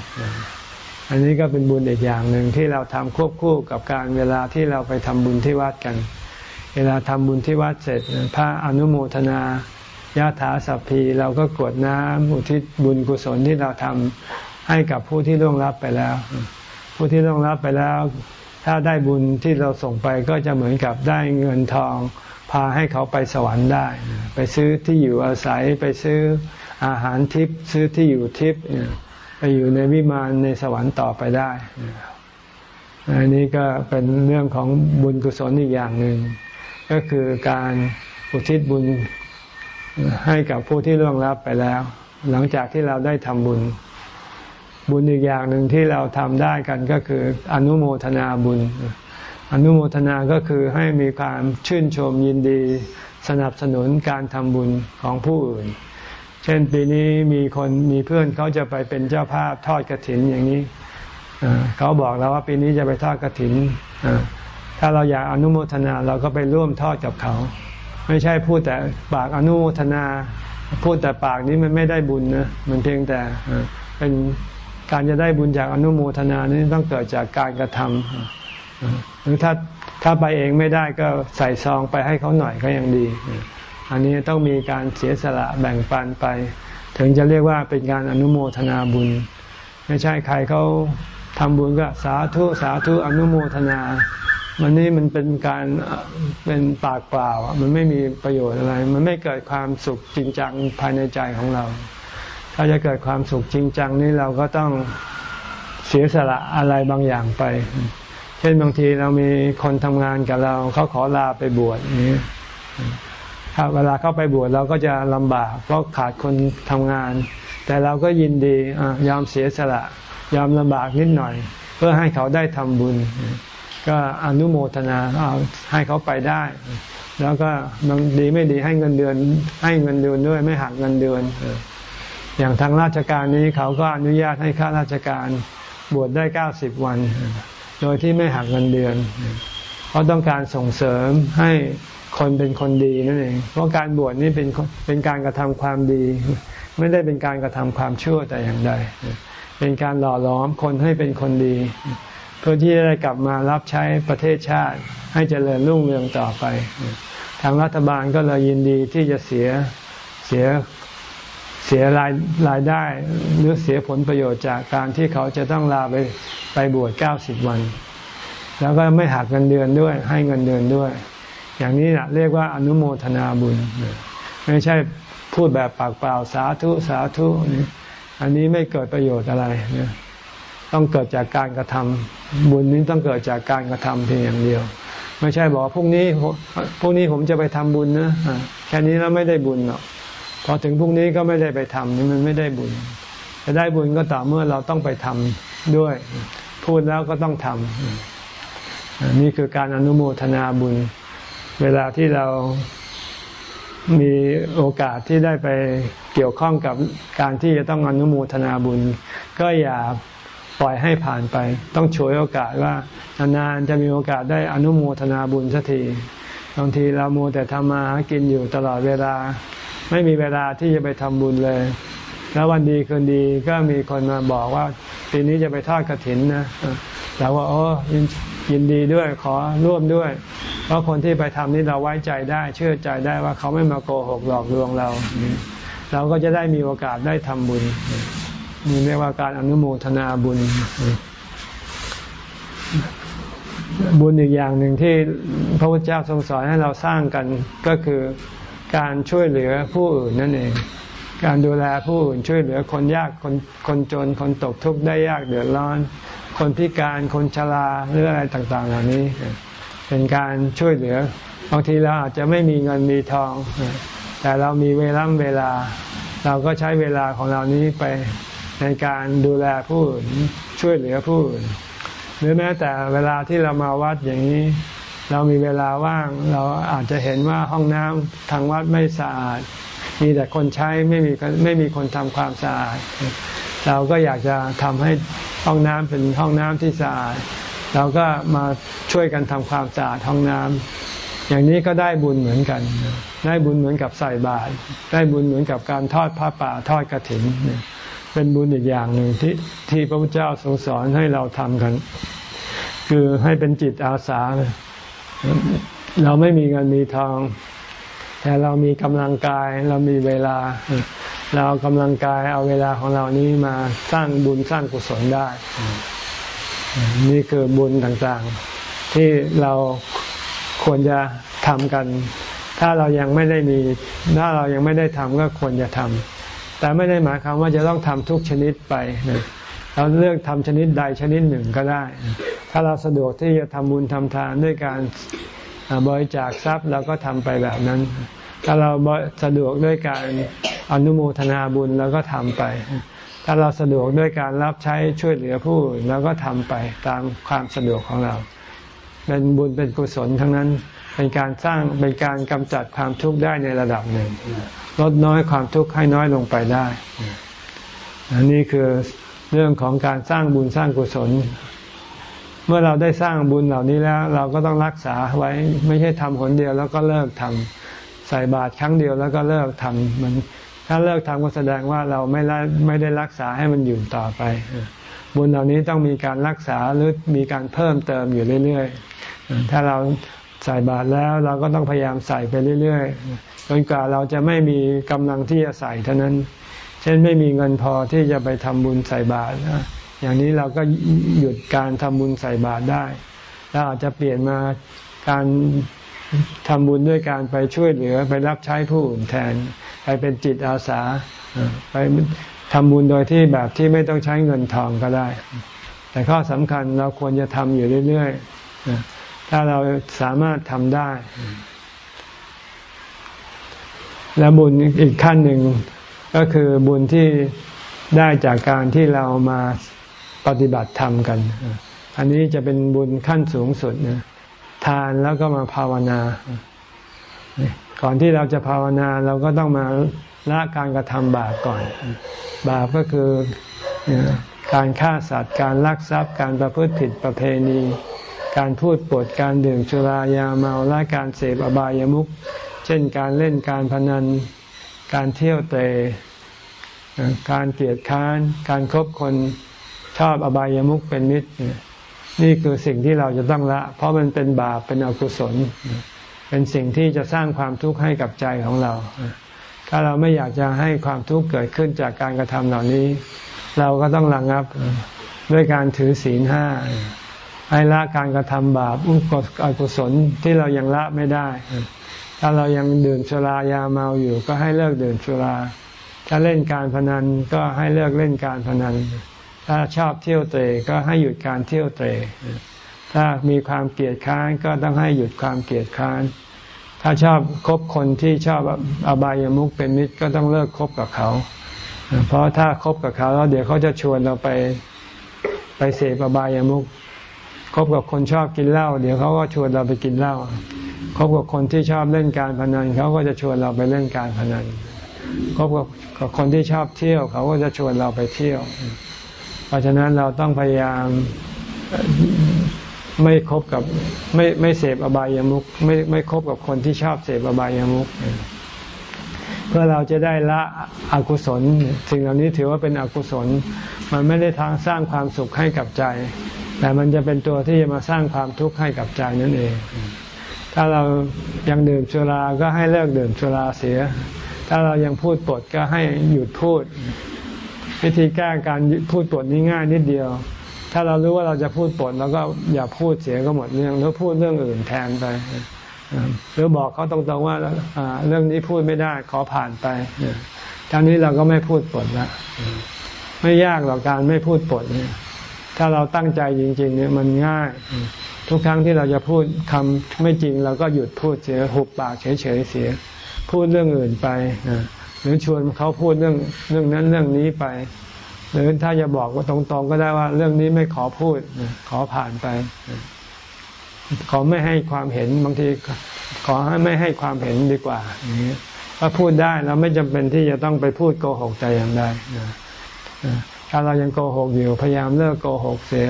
อันนี้ก็เป็นบุญอีกอย่างหนึ่งที่เราทำควบคู่กับการเวลาที่เราไปทำบุญที่วัดกัน เวลาทำบุญที่วัดเสร็จ พระอนุโมทนายาถาสัพพีเราก็กรวดน้ำอุทิศบุญกุศลที่เราทำให้กับผู้ที่ล่วงลับไปแล้ว ผู้ที่ล่วงลับไปแล้ว ถ้าได้บุญที่เราส่งไปก็จะเหมือนกับได้เงินทอง พาให้เขาไปสวรรค์ได้ ไปซื้อที่อยู่อาศัยไปซื้ออาหารทิพย์ซื้อที่อยู่ทิพย์ไปอยู่ในวิมานในสวรรค์ต่อไปได้อันนี้ก็เป็นเรื่องของบุญกุศลอีกอย่างหนึ่ง ก็คือการอุทิศบุญให้กับผู้ที่ล่วงลับไปแล้ว หลังจากที่เราได้ทำบุญ บุญอีกอย่างหนึ่งที่เราทำได้กันก็คืออนุโมทนาบุญ อนุโมทนาก็คือให้มีความชื่นชมยินดี สนับสนุนการทำบุญของผู้อื่น เช่นปีนี้มีคนมีเพื่อนเขาจะไปเป็นเจ้าภาพทอดกระถินอย่างนี้เขาบอกเราว่าปีนี้จะไปทอดกระถินถ้าเราอยากอนุโมทนาเราก็ไปร่วมทอดกับเขา ไม่ใช่พูดแต่ปากอนุโมทนา พูดแต่ปากนี้มันไม่ได้บุญนะมันเพียงแต่เป็นการจะได้บุญจากอนุโมทนานี้ต้องเกิดจากการกระทำ หรือถ้าถ้าไปเองไม่ได้ก็ใส่ซองไปให้เขาหน่อยก็ยังดี อันนี้ต้องมีการเสียสละแบ่งปันไป ถึงจะเรียกว่าเป็นการอนุโมทนาบุญ ไม่ใช่ใครเขาทำบุญก็สาธุสาธุอนุโมทนา มันนี่มันเป็นการเป็นปากเปล่า มันไม่มีประโยชน์อะไร มันไม่เกิดความสุขจริงจังภายในใจของเรา ถ้าจะเกิดความสุขจริงจังนี่เราก็ต้องเสียสละอะไรบางอย่างไป ช่นบางทีเรามีคนทำงานกับเราเขาขอลาไปบวชนี้ถ้าเวลาเข้าไปบวชเราก็จะลำบาก เพราะขาดคนทำงาน แต่เราก็ยินดียอมเสียสละ ยอมลำบากนิดหน่อย เพื่อให้เขาได้ทำบุญ ก็อนุโมทนาเอาให้เขาไปได้ แล้วก็บางดีไม่ดีให้เงินเดือน ให้เงินเดือนด้วยไม่หักเงินเดือน อย่างทางราชการนี้เขาก็อนุญาตให้ข้าราชการบวชได้เก้าสิบวัน โดยที่ไม่หักเงินเดือน เพราะต้องการส่งเสริมให้คนเป็นคนดีนั่นเอง เพราะการบวชนี้เป็นเป็นการกระทำความดี ไม่ได้เป็นการกระทำความชั่วแต่อย่างใด เป็นการหล่อหลอมคนให้เป็นคนดี เพื่อที่จะได้กลับมารับใช้ประเทศชาติ ให้เจริญรุ่งเรืองต่อไป ทางรัฐบาลก็เลยยินดีที่จะเสียเสีย เสียรายรายได้หรือเสียผลประโยชน์จากการที่เขาจะต้องลาไปไปบวชเก้าสิบวัน แล้วก็ไม่หักเงินเดือนด้วย ให้เงินเดือนด้วย อย่างนี้นะเรียกว่าอนุโมทนาบุญ ไม่ใช่พูดแบบปากเปล่าสาธุสาธุอันนี้ไม่เกิดประโยชน์อะไรนะต้องเกิดจากการกระทำบุญนี้ต้องเกิดจากการกระทำเพียงอย่างเดียว ไม่ใช่บอกพรุ่งนี้พรุ่งนี้ผมจะไปทำบุญนะแค่นี้แล้วไม่ได้บุญหรอก พอถึงพรุ่งนี้ก็ไม่ได้ไปทำนี่มันไม่ได้บุญ จะได้บุญก็ต่อเมื่อเราต้องไปทำด้วย พูดแล้วก็ต้องทำนี่คือการอนุโมทนาบุญ เวลาที่เรามีโอกาสที่ได้ไปเกี่ยวข้องกับการที่จะต้องอนุโมทนาบุญ ก็อย่าปล่อยให้ผ่านไป ต้องฉวยโอกาสว่านานๆจะมีโอกาสได้อนุโมทนาบุญสักทีบางทีเราโมแต่ทำมาหากินอยู่ตลอดเวลา ไม่มีเวลาที่จะไปทำบุญเลย แล้ววันดีคืนดีก็มีคนมาบอกว่าปีนี้จะไปทอดกระถินนะเราว่าโอ้ยินดีด้วยขอร่วมด้วย เพราะคนที่ไปทำนี่เราไว้ใจได้ เชื่อใจได้ว่าเขาไม่มาโกหกหลอกลวงเรา เราก็จะได้มีโอกาสได้ทำบุญนี่เรียกว่าการอนุโมทนาบุญ บุญอีกอย่างหนึ่งที่พระพุทธเจ้าทรงสอนให้เราสร้างกันก็คือ การช่วยเหลือผู้อื่นนั่นเอง การดูแลผู้อื่นช่วยเหลือคนยากคนคนจนคนตกทุกข์ได้ยากเดือดร้อน คนพิการคนชราหรืออะไรต่างๆ เหล่านี้ เป็นการช่วยเหลือบางทีเราอาจจะไม่มีเงินมีทอง แต่เรามีเวลาเวลา เราก็ใช้เวลาของเรานี้ไปในการดูแลผู้อื่นช่วยเหลือผู้อื่นหรือแม้แต่เวลาที่เรามาวัดอย่างนี้ เรามีเวลาว่างเราอาจจะเห็นว่าห้องน้ำทางวัดไม่สะอาด มีแต่คนใช้ไม่มีไม่มีคนทำความสะอาด เราก็อยากจะทำให้ห้องน้ำเป็นห้องน้ำที่สะอาด เราก็มาช่วยกันทำความสะอาดห้องน้ำอย่างนี้ก็ได้บุญเหมือนกัน ได้บุญเหมือนกับใส่บาตรได้บุญเหมือนกับการทอดผ้าป่าทอดกระถิ่นเป็นบุญอีกอย่างหนึ่งที่ที่พระพุทธเจ้าทรงสอนให้เราทำกัน คือให้เป็นจิตอาสา เราไม่มีเงินมีทอง แต่เรามีกำลังกาย เรามีเวลา เรากำลังกายเอาเวลาของเรานี้มาสร้างบุญสร้างกุศลได้ นี่คือบุญต่างๆ ที่เราควรจะทำกัน ถ้าเรายังไม่ได้มีถ้าเรายังไม่ได้ทำก็ควรจะทำแต่ไม่ได้หมายความว่าจะต้องทำทุกชนิดไปเราเลือกทำชนิดใดชนิดหนึ่งก็ได้ ถ้าเราสะดวกที่จะทำบุญทำทานด้วยการบริจาคทรัพย์เราก็ทำไปแบบนั้น ถ้าเราสะดวกด้วยการอนุโมทนาบุญเราก็ทำไป ถ้าเราสะดวกด้วยการรับใช้ช่วยเหลือผู้อื่นเราก็ทำไปตามความสะดวกของเราเป็นบุญเป็นกุศลทั้งนั้นเป็นการสร้างเป็นการกำจัดความทุกข์ได้ในระดับหนึ่ง ลดน้อยความทุกข์ให้น้อยลงไปได้อันนี้คือเรื่องของการสร้างบุญสร้างกุศล เมื่อเราได้สร้างบุญเหล่านี้แล้ว เราก็ต้องรักษาไว้ไม่ใช่ทำคนเดียวแล้วก็เลิกทำใส่บาตรครั้งเดียวแล้วก็เลิกทำมันถ้าเลิกทำก็แสดงว่าเราไม่ไม่ได้รักษาให้มันอยู่ต่อไป บุญเหล่านี้ต้องมีการรักษาหรือมีการเพิ่มเติมอยู่เรื่อยๆ ถ้าเราใส่บาตรแล้วเราก็ต้องพยายามใส่ไปเรื่อยๆจนกว่าเราจะไม่มีกำลังที่จะใส่เท่านั้น เช่นไม่มีเงินพอที่จะไปทำบุญใส่บาตร อย่างนี้เราก็หยุดการทำบุญใส่บาตรได้เราอาจจะเปลี่ยนมาการทำบุญด้วยการไปช่วยเหลือ ไปรับใช้ผู้อื่นแทน ไปเป็นจิตอาสา ไปทำบุญโดยที่แบบที่ไม่ต้องใช้เงินทองก็ได้ แต่ข้อสำคัญเราควรจะทำอยู่เรื่อยๆ ถ้าเราสามารถทำได้ และบุญอีกขั้นหนึ่งก็คือบุญที่ได้จากการที่เรามา ปฏิบัติธรรมกัน อันนี้จะเป็นบุญขั้นสูงสุดนะทานแล้วก็มาภาวนา ก่อนที่เราจะภาวนาเราก็ต้องมาละการกระทำบาปก่อน บาปก็คือการฆ่าสัตว์การลักทรัพย์ การประพฤติผิดประเพณี การพูดปดการดื่มสุรายาเมาและการเสพอบายามุขเช่นการเล่นการพนัน การเที่ยวเตะการเกลียดค้าน การครบคน ชอบอบายามุขเป็นมิตร นี่คือสิ่งที่เราจะต้องละ เพราะมันเป็นบาปเป็นอกุศล เป็นสิ่งที่จะสร้างความทุกข์ให้กับใจของเรา ถ้าเราไม่อยากจะให้ความทุกข์เกิดขึ้นจากการกระทำเหล่านี้ เราก็ต้องระงับด้วยการถือศีลห้าให้ละการกระทำบาปอุอกุศลที่เรายังละไม่ได้ ถ้าเรายังดื่มสุรายาเมาอยู่ ก็ให้เลิกดื่มสุรา ถ้าเล่นการพนันก็ให้เลิกเล่นการพนัน ถ้าชอบเที่ยวเตะก็ให้หยุดการเที่ยวเตะถ้ามีความเกลียดค้านก็ต้องให้หยุดความเกลียดค้าน ถ้าชอบคบคนที่ชอบอบายามุขเป็นมิตรก็ต้องเลิกคบกับเขา เพราะถ้าคบกับเขาแล้วเดี๋ยวเขาจะชวนเราไปไปเสพอบายามุขคบกับคนชอบกินเหล้าเดี๋ยวเขาก็ชวนเราไปกินเหล้าคบกับคนที่ชอบเล่นการพนันเขาก็จะชวนเราไปเล่นการพนันคบกับคนที่ชอบเที่ยวเขาก็จะชวนเราไปเที่ยว ราะฉะนั้นเราต้องพยายามไม่คบกับไม่ไม่เสพอบายามุขไม่ไม่คบกับคนที่ชอบเสพอบายามุขเพื่อเราจะได้ละอกุศลสิ่งเหล่านี้ถือว่าเป็นอกุศล มันไม่ได้ทางสร้างความสุขให้กับใจ แต่มันจะเป็นตัวที่จะมาสร้างความทุกข์ให้กับใจนั่นเอง ถ้าเรายังดื่มสุราก็ให้เลิกดื่มสุราเสีย ถ้าเรายังพูดปดก็ให้หยุดพูด วิธีแก้การพูดปดนี้ง่ายนิดเดียว ถ้าเรารู้ว่าเราจะพูดปดเราก็อย่าพูดเสียก็หมดเรื่องแล้วพูดเรื่องอื่นแทนไปหรือบอกเขาตรงๆว่าเรื่องนี้พูดไม่ได้ขอผ่านไปทางนี้เราก็ไม่พูดปดละไม่ยากหรอกการไม่พูดปดเนี่ย ถ้าเราตั้งใจจริง ๆ เนี่ยมันง่าย ทุกครั้งที่เราจะพูดคำไม่จริงเราก็หยุดพูดเสียหุบปากเฉยๆเสีย พูดเรื่องอื่นไป หรือชวนเขาพูดเรื่องเรื่องนั้นเรื่องนี้ไป หรือถ้าจะบอกว่าตรงๆ ก็ได้ว่าเรื่องนี้ไม่ขอพูด ขอผ่านไป ขอไม่ให้ความเห็นบางที ขอให้ไม่ให้ความเห็นดีกว่าอย่างนี้ถ้าพูดได้เราไม่จำเป็นที่จะต้องไปพูดโกหกแต่อย่างใดถ้าเรายังโกหกอยู่พยายามเลิกโกหกเสีย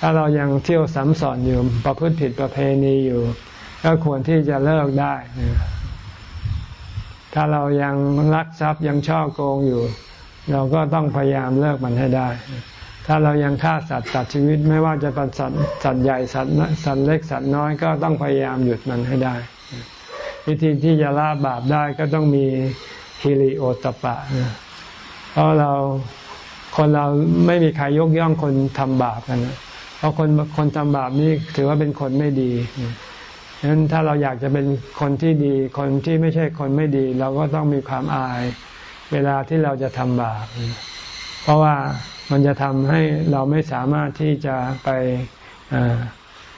ถ้าเรายังเที่ยวซ้ำสอนอยู่ประพฤติผิดประเพณีอยู่ ก็ควรที่จะเลิกได้ ถ้าเรายังรักทรัพย์ยังช่อโกงอยู่ เราก็ต้องพยายามเลิกมันให้ได้ ถ้าเรายังฆ่าสัตว์ตัดชีวิตไม่ว่าจะเป็นสัตว์สัตว์ใหญ่สัตว์สัตว์เล็กสัตว์น้อยก็ต้องพยายามหยุดมันให้ได้ วิธีที่จะละบาปได้ก็ต้องมีฮิริโอตปะ เพราะเราคนเราไม่มีใครยกย่องคนทำบาปกันเพราะคนคนทำบาปนี่ถือว่าเป็นคนไม่ดี ฉะนั้นถ้าเราอยากจะเป็นคนที่ดี คนที่ไม่ใช่คนไม่ดี เราก็ต้องมีความอาย เวลาที่เราจะทำบาป เพราะว่ามันจะทำให้เราไม่สามารถที่จะไป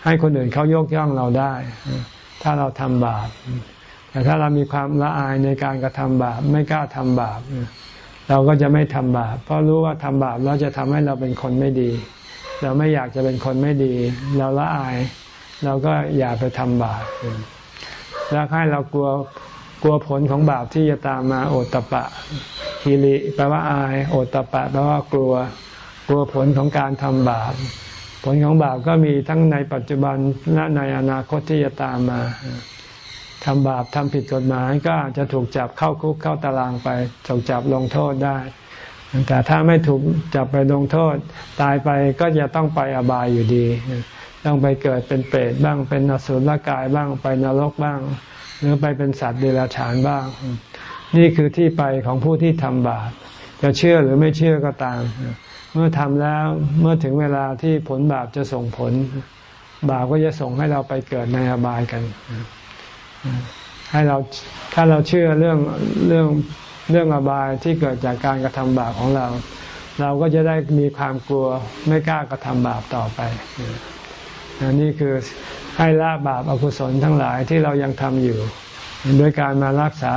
ให้คนอื่นเขายกย่องเราได้ ถ้าเราทำบาป แต่ถ้าเรามีความละอายในการกระทำบาป ไม่กล้าทำบาป เราก็จะไม่ทำบาป เพราะรู้ว่าทำบาปเราจะทำให้เราเป็นคนไม่ดี เราไม่อยากจะเป็นคนไม่ดี เราละอาย เราก็อย่าไปทำบาปแล้วให้เรากลัวกลัวผลของบาปที่จะตามมาโอตปะฮิริแปลว่าอาย โอตปะแปลว่ากลัว กลัวผลของการทำบาป ผลของบาปก็มีทั้งในปัจจุบันและในอนาคตที่จะตามมาทำบาปทำผิดกฎหมายก็อาจจะถูกจับเข้าคุกเข้าตารางไปถูกจับลงโทษได้ แต่ถ้าไม่ถูกจับไปลงโทษ ตายไปก็จะต้องไปอบายอยู่ดี ต้องไปเกิดเป็นเปรตบ้าง เป็นนสุลกายบ้าง ไปนรกบ้าง หรือไปเป็นสัตว์เดรัจฉานบ้าง นี่คือที่ไปของผู้ที่ทำบาปจะเชื่อหรือไม่เชื่อก็ตาม เมื่อทำแล้วเมื่อถึงเวลาที่ผลบาปจะส่งผล บาปก็จะส่งให้เราไปเกิดในอบายกัน ให้เราถ้าเราเชื่อเรื่องเรื่องเรื่องอบายที่เกิดจากการกระทำบาปของเรา เราก็จะได้มีความกลัวไม่กล้ากระทำบาปต่อไป นี่คือให้ละบาปอกุศลทั้งหลายที่เรายังทำอยู่ด้วยการมารักษา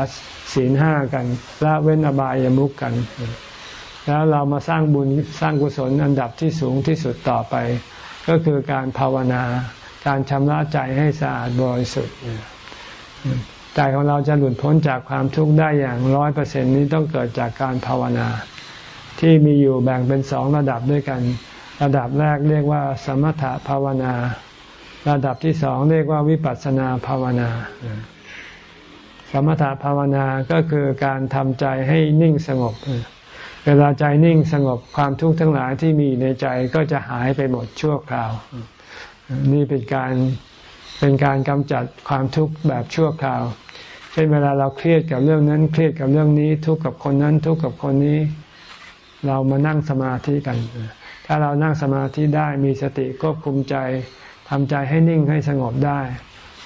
ศีลห้ากันละเว้นอบายามุกกัน แล้วเรามาสร้างบุญสร้างกุศลอันดับที่สูงที่สุดต่อไป ก็คือการภาวนา การชำระใจให้สะอาดบริสุทธิ์ใจของเราจะหลุดพ้นจากความทุกข์ได้อย่างร้อยเปอร์เซ็นนี้ต้องเกิดจากการภาวนา ที่มีอยู่แบ่งเป็นสองระดับด้วยกัน ระดับแรกเรียกว่า สมถภาวนา ระดับที่สองเรียกว่าวิปัสสนาภาวนา สมถภาวนาก็คือการทำใจให้นิ่งสงบ เวลาใจนิ่งสงบความทุกข์ทั้งหลายที่มีในใจก็จะหายไปหมดชั่วคราว นี่เป็นการเป็นการกำจัดความทุกข์แบบชั่วคราว เช่นเวลาเราเครียดกับเรื่องนั้น เครียดกับเรื่องนี้ ทุกข์กับคนนั้น ทุกข์กับคนนี้ เรามานั่งสมาธิกัน ถ้าเรานั่งสมาธิได้มีสติควบคุมใจทำใจให้นิ่งให้สงบได้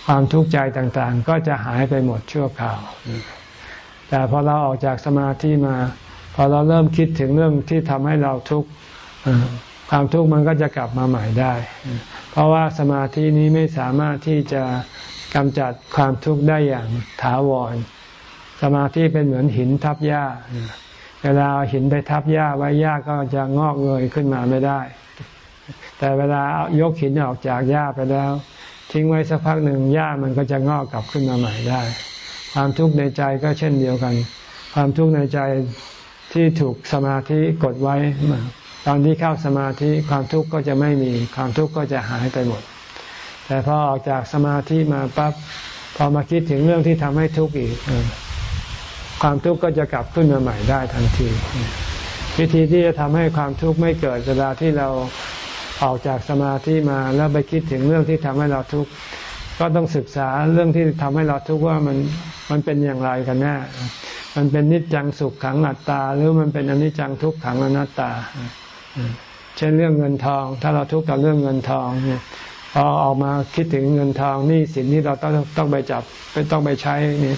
ความทุกข์ใจต่างๆ ก็จะหายไปหมดชั่วคราว แต่พอเราออกจากสมาธิมา พอเราเริ่มคิดถึงเรื่องที่ทำให้เราทุกข์ความทุกข์มันก็จะกลับมาใหม่ได้ เพราะว่าสมาธินี้ไม่สามารถที่จะกำจัดความทุกข์ได้อย่างถาวร สมาธิเป็นเหมือนหินทับหญ้า เวลาเอาหินไปทับหญ้าไว้หญ้าก็จะงอกเงยขึ้นมาไม่ได้ แต่เวลายกหินออกจากหญ้าไปแล้ว ทิ้งไว้สักพักหนึ่งหญ้ามันก็จะงอกกลับขึ้นมาใหม่ได้ ความทุกข์ในใจก็เช่นเดียวกัน ความทุกข์ในใจที่ถูกสมาธิกดไว้ ตอนที่เข้าสมาธิความทุกข์ก็จะไม่มีความทุกข์ก็จะหายไปหมด แต่พอออกจากสมาธิมาปั๊บพอมาคิดถึงเรื่องที่ทำให้ทุกข์อีก ความทุกข์ก็จะกลับขึ้นมาใหม่ได้ทันที วิธีที่จะทำให้ความทุกข์ไม่เกิดเวลาที่เราออกจากสมาธิมาแล้วไปคิดถึงเรื่องที่ทำให้เราทุกข์ก็ต้องศึกษาเรื่องที่ทำให้เราทุกข์ว่ามันมันเป็นอย่างไรกันแน่มันเป็นนิจจังสุขขังอัตตา หรือมันเป็นอนิจจังทุกขังอนัตตา เช่นเรื่องเงินทอง ถ้าเราทุกข์กับเรื่องเงินทองเนี่ยพอออกมาคิดถึงเงินทองนี่สินที่เราต้องต้องไปจับไปต้องไปใช้นี่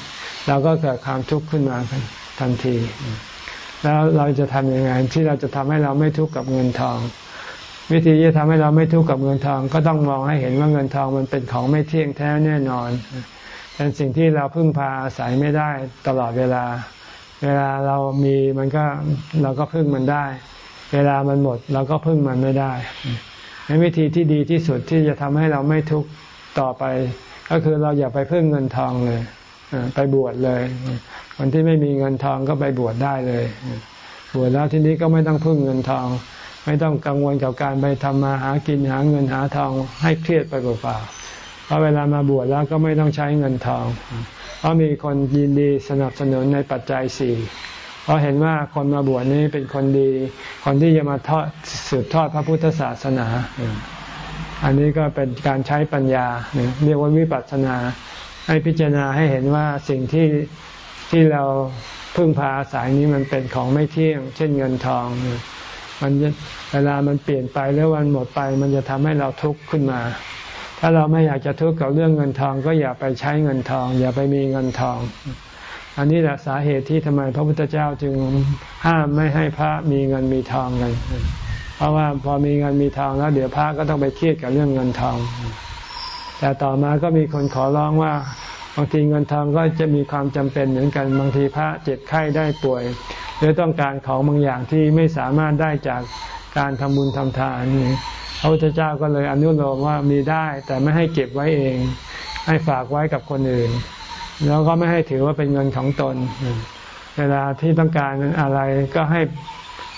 เราก็เกิดความทุกข์ขึ้นมาทันที แล้วเราจะทำยังไงที่เราจะทำให้เราไม่ทุกข์กับเงินทอง วิธีที่ทำให้เราไม่ทุกข์กับเงินทอง ก็ต้องมองให้เห็นว่าเงินทองมันเป็นของไม่เที่ยงแท้แน่นอน เป็นสิ่งที่เราพึ่งพาอาศัยไม่ได้ตลอดเวลา เวลาเรามีมันก็เราก็พึ่งมันได้ เวลามันหมดเราก็พึ่งมันไม่ได้ในวิธีที่ดีที่สุดที่จะทำให้เราไม่ทุกข์ต่อไป ก็คือเราอย่าไปพึ่งเงินทองเลย ไปบวชเลยคนที่ไม่มีเงินทองก็ไปบวชได้เลย บวชแล้วทีนี้ก็ไม่ต้องพึ่งเงินทอง ไม่ต้องกังวลกับการไปทำมาหากินหาเงินหาทองให้เครียดไปเปล่าๆเพราะเวลามาบวชแล้วก็ไม่ต้องใช้เงินทอง เพราะมีคนยินดีสนับสนุนในปัจจัยสี่เพราะเห็นว่าคนมาบวชนี้เป็นคนดี คนที่จะมาทอดสืบทอดพระพุทธศาสนา อันนี้ก็เป็นการใช้ปัญญา เรียกว่าวิปัสสนา ให้พิจารณาให้เห็นว่าสิ่งที่ที่เราพึ่งพาอาศัยนี้มันเป็นของไม่เที่ยง เช่นเงินทอง มันเวลามันเปลี่ยนไปแล้ววันหมดไป มันจะทำให้เราทุกข์ขึ้นมา ถ้าเราไม่อยากจะทุกข์กับเรื่องเงินทอง ก็อย่าไปใช้เงินทอง อย่าไปมีเงินทอง อันนี้แหละสาเหตุที่ทำไมพระพุทธเจ้าจึงห้ามไม่ให้พระมีเงินมีทองกันเพราะว่าพอมีเงินมีทองแล้วเดี๋ยวพระก็ต้องไปเครียดกับเรื่องเงินทอง แต่ต่อมาก็มีคนขอร้องว่าบางทีเงินทองก็จะมีความจำเป็นเหมือนกันบางทีพระเจ็บไข้ได้ป่วย หรือต้องการของบางอย่างที่ไม่สามารถได้จากการทำบุญทำทานนี่พระพุทธเจ้าก็เลยอนุโลมว่ามีได้แต่ไม่ให้เก็บไว้เอง ให้ฝากไว้กับคนอื่น แล้วก็ไม่ให้ถือว่าเป็นเงินของตน เวลาที่ต้องการอะไรก็ให้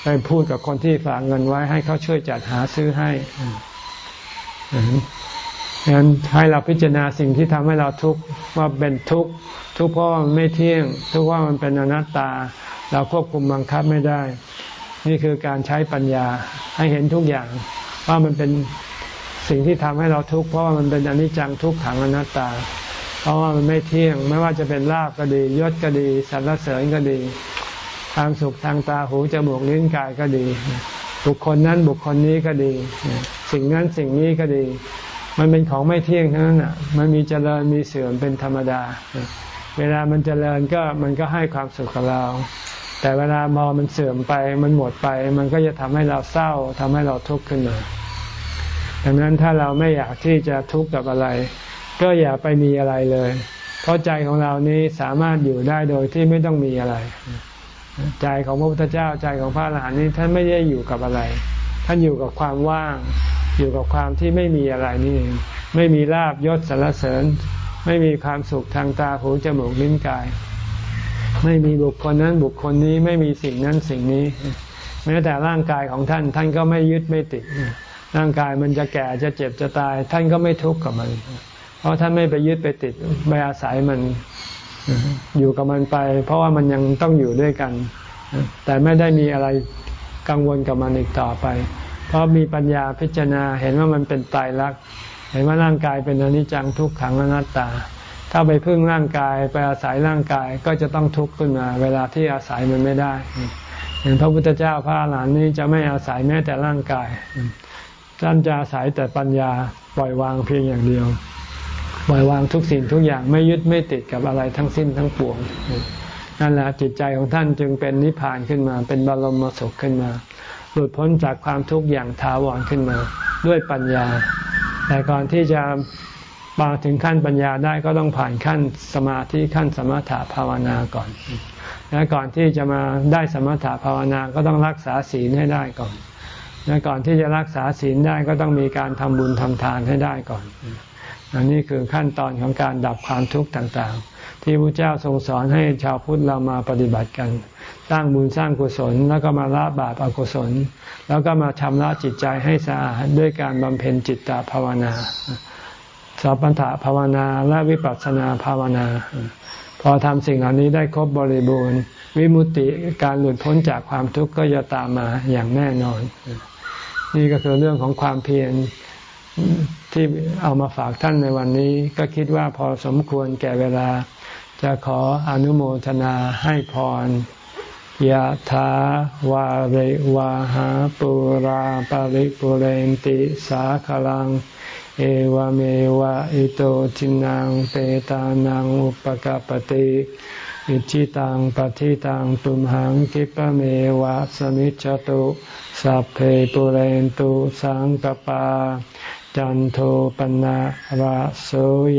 ไปพูดกับคนที่ฝากเงินไว้ให้เขาช่วยจัดหาซื้อให้ งั้นให้เราพิจารณาสิ่งที่ทำให้เราทุกข์ว่าเป็นทุกข์ทุกข์เพราะมันไม่เที่ยง ทุกข์ว่ามันเป็นอนัตตา เราควบคุมบังคับไม่ได้ นี่คือการใช้ปัญญาให้เห็นทุกอย่าง ว่ามันเป็นสิ่งที่ทำให้เราทุกข์เพราะว่ามันเป็นอนิจจังทุกขังอนัตตา เพราะว่ามันไม่เที่ยง ไม่ว่าจะเป็นลาบก็ดียศก็ดีสรรเสริญก็ดีความสุขทางตาหูจมูกลิ้นกายก็ดี บุคคลนั้นบุคคลนี้ก็ดี สิ่งนั้นสิ่งนี้ก็ดี มันเป็นของไม่เที่ยงทั้งนั้นอะ มันมีเจริญมีเสื่อมเป็นธรรมดา เวลามันเจริญก็มันก็ให้ความสุขกับเรา แต่เวลามอมันเสื่อมไปมันหมดไป มันก็จะทำให้เราเศร้าทำให้เราทุกข์ขึ้นมาดังนั้นถ้าเราไม่อยากที่จะทุกข์กับอะไร ก็อย่าไปมีอะไรเลย เพราะใจของเรานี้สามารถอยู่ได้โดยที่ไม่ต้องมีอะไร ใจของพระพุทธเจ้าใจของพระอรหันต์นี้ท่านไม่ได้อยู่กับอะไร ท่านอยู่กับความว่าง อยู่กับความที่ไม่มีอะไรนี่ ไม่มีลาบยศสรรเสริญ ไม่มีความสุขทางตาหูจมูกลิ้นกาย ไม่มีบุคคลนั้นบุคคลนี้ไม่มีสิ่งนั้นสิ่งนี้แม้แต่ร่างกายของท่าน ท่านก็ไม่ยึดไม่ติดร่างกายมันจะแก่จะเจ็บจะตาย ท่านก็ไม่ทุกข์กับมัน เพราะท่านไม่ไปยึดไปติดไปอาศัยมันอยู่กับมันไป เพราะว่ามันยังต้องอยู่ด้วยกัน แต่ไม่ได้มีอะไรกังวลกับมันอีกต่อไป เพราะมีปัญญาพิจารณาเห็นว่ามันเป็นตายรักเห็นว่าร่างกายเป็นอนิจจังทุกขังอนัตตา ถ้าไปพึ่งร่างกายไปอาศัยร่างกายก็จะต้องทุกข์ขึ้นมา เวลาที่อาศัยมันไม่ได้อย่างพระพุทธเจ้าพระอรหันนี้จะไม่อาศัยแม้แต่ร่างกายท่านจะอาศัยแต่ปัญญาปล่อยวางเพียงอย่างเดียว ปล่อยวางทุกสิ่งทุกอย่างไม่ยึดไม่ติดกับอะไรทั้งสิ้นทั้งปวงนั่นแหละจิตใจของท่านจึงเป็นนิพพานขึ้นมา เป็นบรมสุขขึ้นมา หลุดพ้นจากความทุกข์อย่างถาวรขึ้นมา ด้วยปัญญา แต่ก่อนที่จะมาถึงขั้นปัญญาได้ก็ต้องผ่านขั้นสมาธิขั้นสมถะภาวนาก่อน และก่อนที่จะมาได้สมถะภาวนาก็ต้องรักษาศีลให้ได้ก่อน และก่อนที่จะรักษาศีลได้ก็ต้องมีการทำบุญทำทานให้ได้ก่อน อันนี้คือขั้นตอนของการดับความทุกข์ต่างๆ ที่พระเจ้าทรงสอนให้ชาวพุทธเรามาปฏิบัติกัน สร้างบุญสร้างกุศล แล้วก็มาละบาปอกุศล แล้วก็มาชำระจิตใจให้สะอาดด้วยการบำเพ็ญจิตตภาวนาสัพพัญญภาวนาและวิปัสสนาภาวนา พอทำสิ่งเหล่านี้ได้ครบบริบูรณ์ วิมุติการหลุดพ้นจากความทุกข์ก็จะตามมาอย่างแน่นอน นี่ก็คือเรื่องของความเพียรที่เอามาฝากท่านในวันนี้ ก็คิดว่าพอสมควรแก่เวลา จะขออนุโมทนาให้พร ยะถาวาริวาหาปุราปาริปุเรนติสาคลัง เอวเมวะอิโตทินังเปตานังอุปกปติอิจิตังปฏิตังตุมหังคิปเมวะสมิจจตุสัพเพปุเรนตุสังกปา จันโทปนะระโส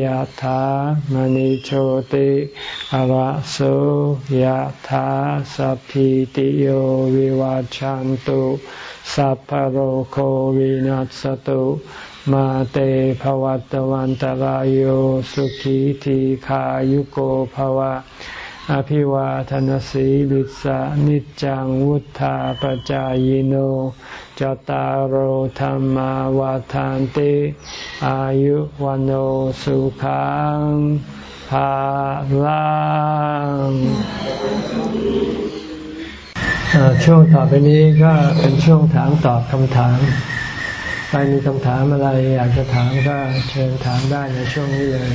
ยธามณิโชติระโสยธาสัพพิติโยวิวัจจันตุสัพพโรโควินัสตุมาเตภวัตวันตารโยสุขีทีขายุโกภวะ อภิวาทนสีลิสะนิจังวุธาปจายโนจตารโหธรรมวาทานติอายุวันโอสุขังภาลังช่วงต่อไปนี้ก็เป็นช่วงถามตอบคำถาม ใครมีคำถามอะไรอยากจะถามก็เชิญถามได้ในช่วงนี้เลย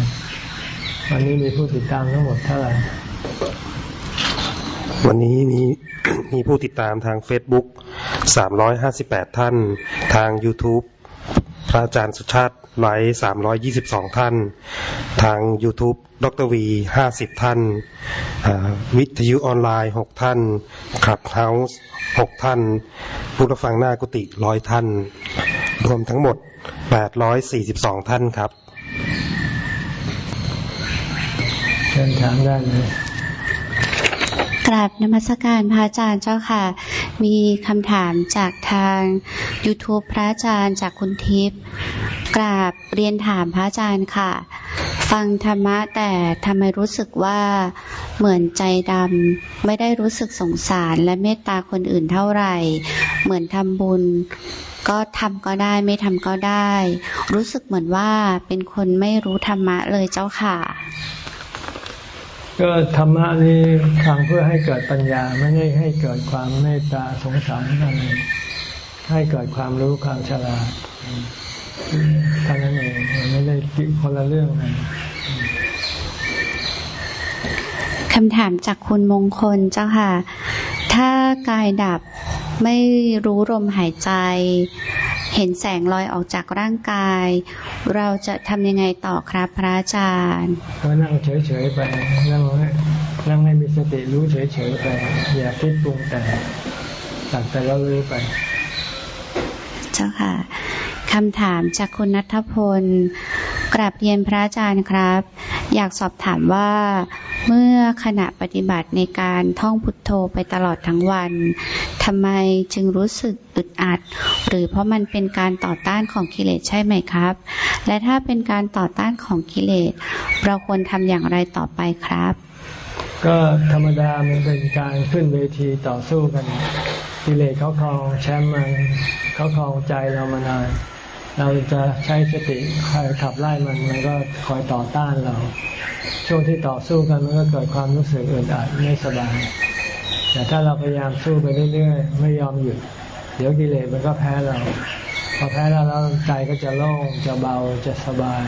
วันนี้มีผู้ติดตามทั้งหมดเท่าไหร่ วันนี้มีมีผู้ติดตามทาง Facebook 358 ท่าน ทาง YouTube พระอาจารย์สุชาติไลฟ์322 ท่าน ทาง YouTube ดรวี 50 ท่าน วิทยุออนไลน์ 6 ท่านคลับเฮาส์6 ท่าน ผู้รับฟังหน้ากุฏิร้อยท่าน รวมทั้งหมด 842 ท่านครับเชิญถามได้เลย ราบนมัสการพระอาจารย์เจ้าค่ะ มีคำถามจากทาง YouTube พระอาจารย์จากคุณทิพย์กราบเรียนถามพระอาจารย์ค่ะ ฟังธรรมะแต่ทำไมรู้สึกว่าเหมือนใจดำไม่ได้รู้สึกสงสารและเมตตาคนอื่นเท่าไหร่ เหมือนทำบุญก็ทำก็ได้ไม่ทำก็ได้ รู้สึกเหมือนว่าเป็นคนไม่รู้ธรรมะเลยเจ้าค่ะ ก็ธรรมะนี้ฟังเพื่อให้เกิดปัญญาไม่ได้ให้เกิดความเมตตาสงสารนั่นเองให้เกิดความรู้ความฉลาดเท่านั้นเองไม่ได้คนละเรื่องกันคำถามจากคุณมงคลเจ้าค่ะ ถ้ากายดับไม่รู้ลมหายใจ เห็นแสงลอยออกจากร่างกาย เราจะทำยังไงต่อครับพระอาจารย์ก็นั่งเฉยๆไปนั่งนั่งให้มีสติรู้เฉยๆไป อย่าคิดปรุงแต่งตัดแต่ละรู้ไป เจ้าค่ะคำถามจากคุณนัทพล กราบเรียนพระอาจารย์ครับ อยากสอบถามว่าเมื่อขณะปฏิบัติในการท่องพุทโธไปตลอดทั้งวันทำไมจึงรู้สึกอึดอัด หรือเพราะมันเป็นการต่อต้านของกิเลสใช่ไหมครับ และถ้าเป็นการต่อต้านของกิเลส เราควรทำอย่างไรต่อไปครับ ก็ธรรมดามันเป็นการขึ้นเวทีต่อสู้กัน กิเลสเขาครองแชมป์มันเขาครองใจเรามานานเราจะใช้สติคอยขับไล่มันมันก็คอยต่อต้านเรา ช่วงที่ต่อสู้กันมันก็เกิดความรู้สึกอึดอัดไม่สบายแต่ถ้าเราพยายามสู้ไปเรื่อยๆไม่ยอมหยุด เดี๋ยวกิเลสมันก็แพ้เรา พอแพ้เราแล้วใจก็จะโล่งจะเบาจะสบาย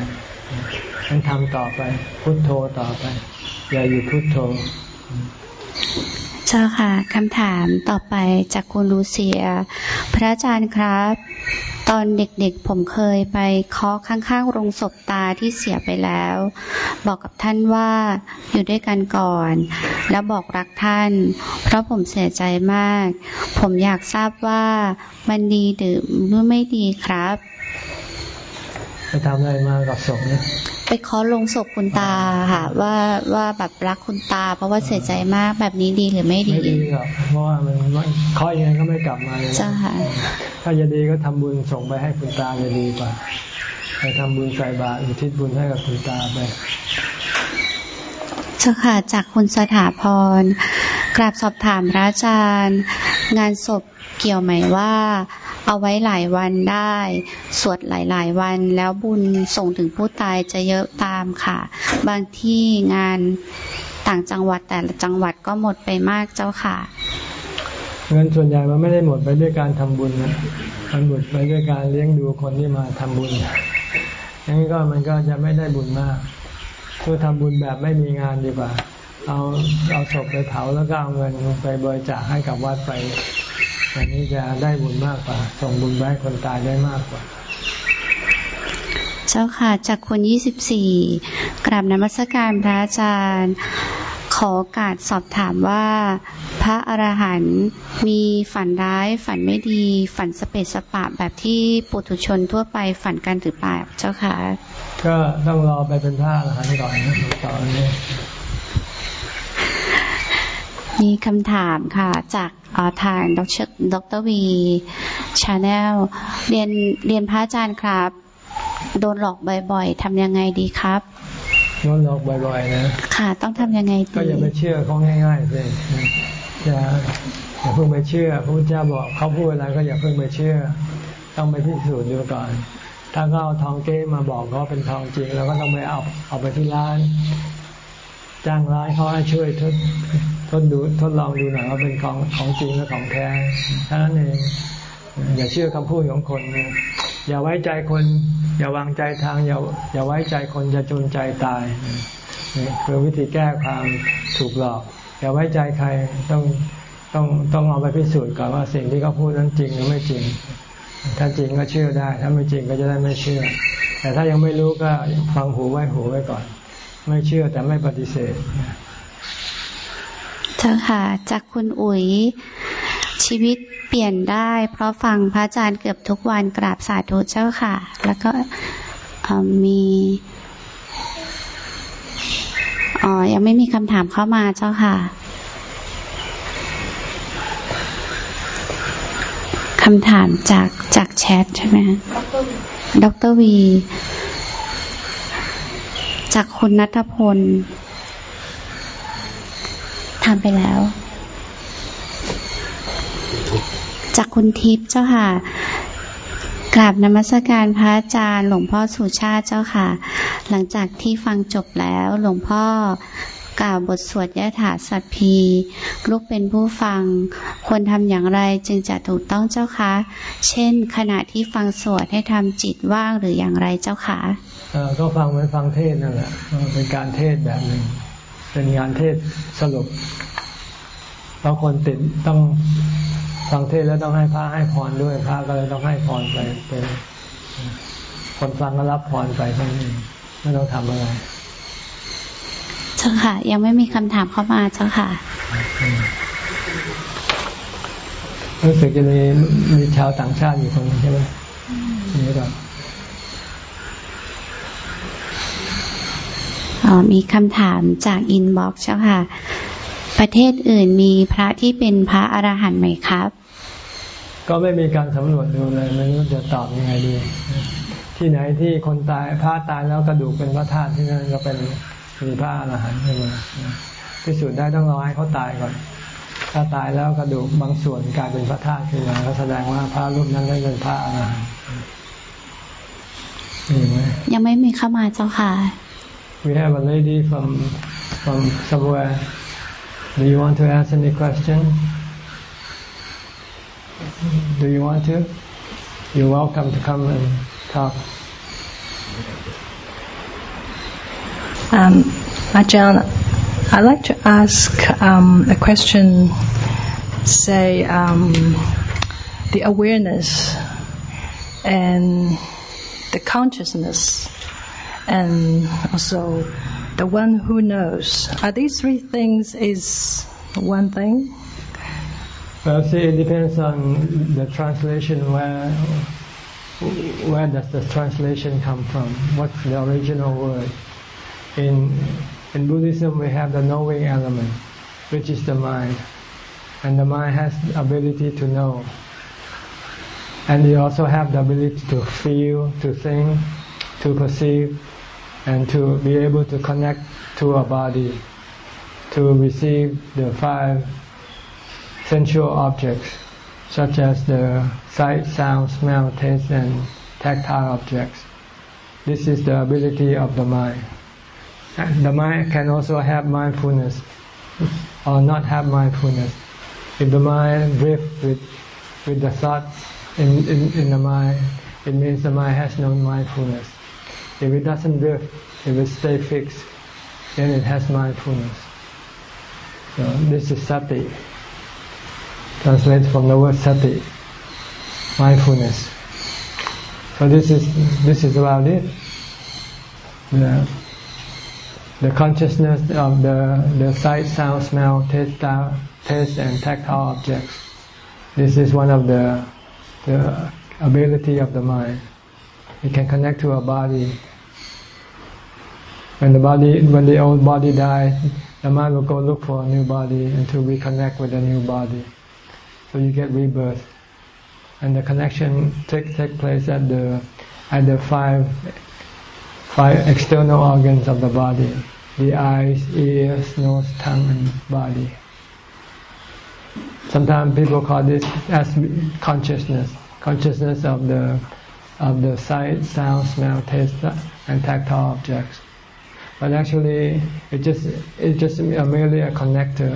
มันทำต่อไป พุโทโธต่อไป อย่าหยุดพุโทโธ เจ้าค่ะคำถามต่อไปจากคุณลูเซีย พระอาจารย์ครับ ตอนเด็กๆผมเคยไปเคาะข้างๆโรงศพตาที่เสียไปแล้ว บอกกับท่านว่าอยู่ด้วยกันก่อน แล้วบอกรักท่าน เพราะผมเสียใจมาก ผมอยากทราบว่ามันดีหรือไม่ดีครับ ไปทำอะไรมากับศพเนี่ยไปเคาะลงศพคุณตาค่ะ ว่าว่าแบบรักคุณตา เพราะว่าเสียใจมากแบบนี้ดีหรือไม่ดีไม่ดีหรอกเพราะว่ามันเคาะยังไงก็ไม่กลับมาเลยใช่ค่ะถ้าจะดีก็ทำบุญส่งไปให้คุณตาจะดีกว่าไปทำบุญใส่บาตรอุทิศบุญให้กับคุณตาไปเจ้าค่ะจากคุณสถาพรกราบสอบถามพระอาจารย์ งานศพ เกี่ยวไหมว่า เอาไว้หลายวันได้ สวดหลาย ๆ วันแล้วบุญส่งถึงผู้ตายจะเยอะตามค่ะ บางที่งานต่างจังหวัดแต่ละจังหวัดก็หมดไปมากเจ้าค่ะเงินส่วนใหญ่มันไม่ได้หมดไปด้วยการทำบุญนะมันหมดไปด้วยการเลี้ยงดูคนที่มาทำบุญอย่างนี้ก็มันก็จะไม่ได้บุญมากคือทำบุญแบบไม่มีงานดีกว่า เอาเอาศพไปเผาแล้วก็เอาเงินไปบริจาคให้กับวัดไป อันนี้จะได้บุญมากกว่า ส่งบุญไปให้คนตายได้มากกว่า เจ้าค่ะ จากคนยี่สิบสี่กราบนมัสการพระอาจารย์ขขอโอกาสสอบถามว่า พระอรหันต์มีฝันร้าย ฝันไม่ดี ฝันสเปสสปะแบบที่ปุถุชนทั่วไปฝันกันหรือเปล่าเจ้าค่ะ ก็ต้องรอไปเป็นพระอรหันต์ก่อนนะตอนนี้ มีคำถามค่ะ จากทางดรดรวีชาแนลเรียนเรียนพระอาจารย์ครับ โดนหลอกบ่อยๆทำยังไงดีครับโดนหลอกบ่อยๆนะค่ะ ต้องทำยังไงดีก็อย่าไปเชื่อเขาง่ายๆเลยอย่าอย่าเพิ่งไปเชื่อพระพุทธเจ้าบอกเขาพูดอะไรก็อย่าเพิ่งไปเชื่อ ต้องไปพิสูจน์ดูก่อน ถ้าเขาเอาทองเก้มาบอกเขาเป็นทองจริงเราก็ต้องไปเอาเอาไปที่ร้าน จ้างร้านเขาให้ช่วยทดทดดูทดลองดูหน่อยว่าเป็นของของจริงหรือของแท้แค่นั้นเองอย่าเชื่อคำพูดของคนนะอย่าไว้ใจคน อย่าวางใจทาง อย่าอย่าไว้ใจคนจะจนใจตายนี่คือวิธีแก้ความถูกหลอก อย่าไว้ใจใครต้องต้องต้องเอาไปพิสูจน์ก่อนว่าสิ่งที่เขาพูดนั้นจริงหรือไม่จริง ถ้าจริงก็เชื่อได้ ถ้าไม่จริงก็จะได้ไม่เชื่อ แต่ถ้ายังไม่รู้ก็ฟังหูไว้หูไว้ก่อน ไม่เชื่อแต่ไม่ปฏิเสธเจ้าค่ะจากคุณอุ๋ยชีวิตเปลี่ยนได้ เพราะฟังพระอาจารย์เกือบทุกวันกราบสาธุเจ้าค่ะ แล้วก็มีอ๋อยังไม่มีคำถามเข้ามาเจ้าค่ะคำถามจากจากแชทใช่ไหมดรวี จากคุณนัทพลทำไปแล้ว จากคุณทิพย์เจ้าค่ะกราบนมัสการพระอาจารย์ หลวงพ่อสุชาติเจ้าค่ะ หลังจากที่ฟังจบแล้วหลวงพ่อกล่าวบทสวดยะถาสัพพี ลูกเป็นผู้ฟัง ควรทำอย่างไรจึงจะถูกต้องเจ้าคะ เช่น ขณะที่ฟังสวดให้ทำจิตว่างหรืออย่างไรเจ้าคะ ก็ฟังเหมือนฟังเทศนั่นแหละ เป็นการเทศแบบหนึ่ง เป็นงานเทศสรุปเพราะคนติดต้องฟังเทศแล้วต้องให้พระให้พรด้วยพระก็เลยต้องให้พรไปเป็นคนฟังก็รับพรไปเท่านั้นไม่ต้องทำอะไรเจ้าค่ะ ยังไม่มีคำถามเข้ามาเจ้าค่ะรู้สึกจะมีมีชาวต่างชาติอยู่คนนึงใช่ไหมนี่ก็อ๋อ มีคำถามจากอินบ็อกซ์เจ้าค่ะ ประเทศอื่นมีพระที่เป็นพระอรหันต์ไหมครับ ก็ไม่มีการสำรวจดูเลยไม่รู้จะตอบยังไงดี ที่ไหนที่คนตายพระตายแล้วกระดูกเป็นพระธาตุที่นั่นก็เป็นมีพระอรหันต์ขึ้นมาพิสูจน์ได้ต้องรอให้เขาตายก่อน ถ้าตายแล้วกระดูกบางส่วนกลายเป็นพระธาตุขึ้นมาก็แสดงว่าพระรูปนั้นได้เป็นพระอรหันต์ยังไม่มีเข้ามาเจ้าค่ะ We have a lady from from somewhere. Do you want to ask any question? Do you want to? You're welcome to come and talk. Um, Ajahn, I'd like to ask um, a question. Say um, the awareness and the consciousness and also the one who knows. Are these three things is one thing? Well, see, it depends on the translation. Where where does the translation come from? What's the original word? In in Buddhism, we have the knowing element, which is the mind, and the mind has the ability to know, and you also have the ability to feel, to think, to perceive, and to be able to connect to a body, to receive the five sensual objects, such as the sight, sound, smell, taste, and tactile objects. This is the ability of the mind. And the mind can also have mindfulness or not have mindfulness. If the mind drifts with, with the thought in, in, in the mind, it means the mind has no mindfulness. If it doesn't drift, if it stay fixed, then it has mindfulness. So this is sati. Translates from the word sati, mindfulness. So this is this is about it. Yeah. the consciousness of the the sight, sound, smell, taste, taste, and tactile objects. This is one of the the ability of the mind. It can connect to a body. When the body, when the old body dies, the mind will go look for a new body until we connect with a new body. So you get rebirth, and the connection take take place at the at the five five external organs of the body: the eyes, ears, nose, tongue, and body. Sometimes people call this as consciousness, consciousness of the of the sight, sound, smell, taste, and tactile objects. But actually, it just it's just merely a connector.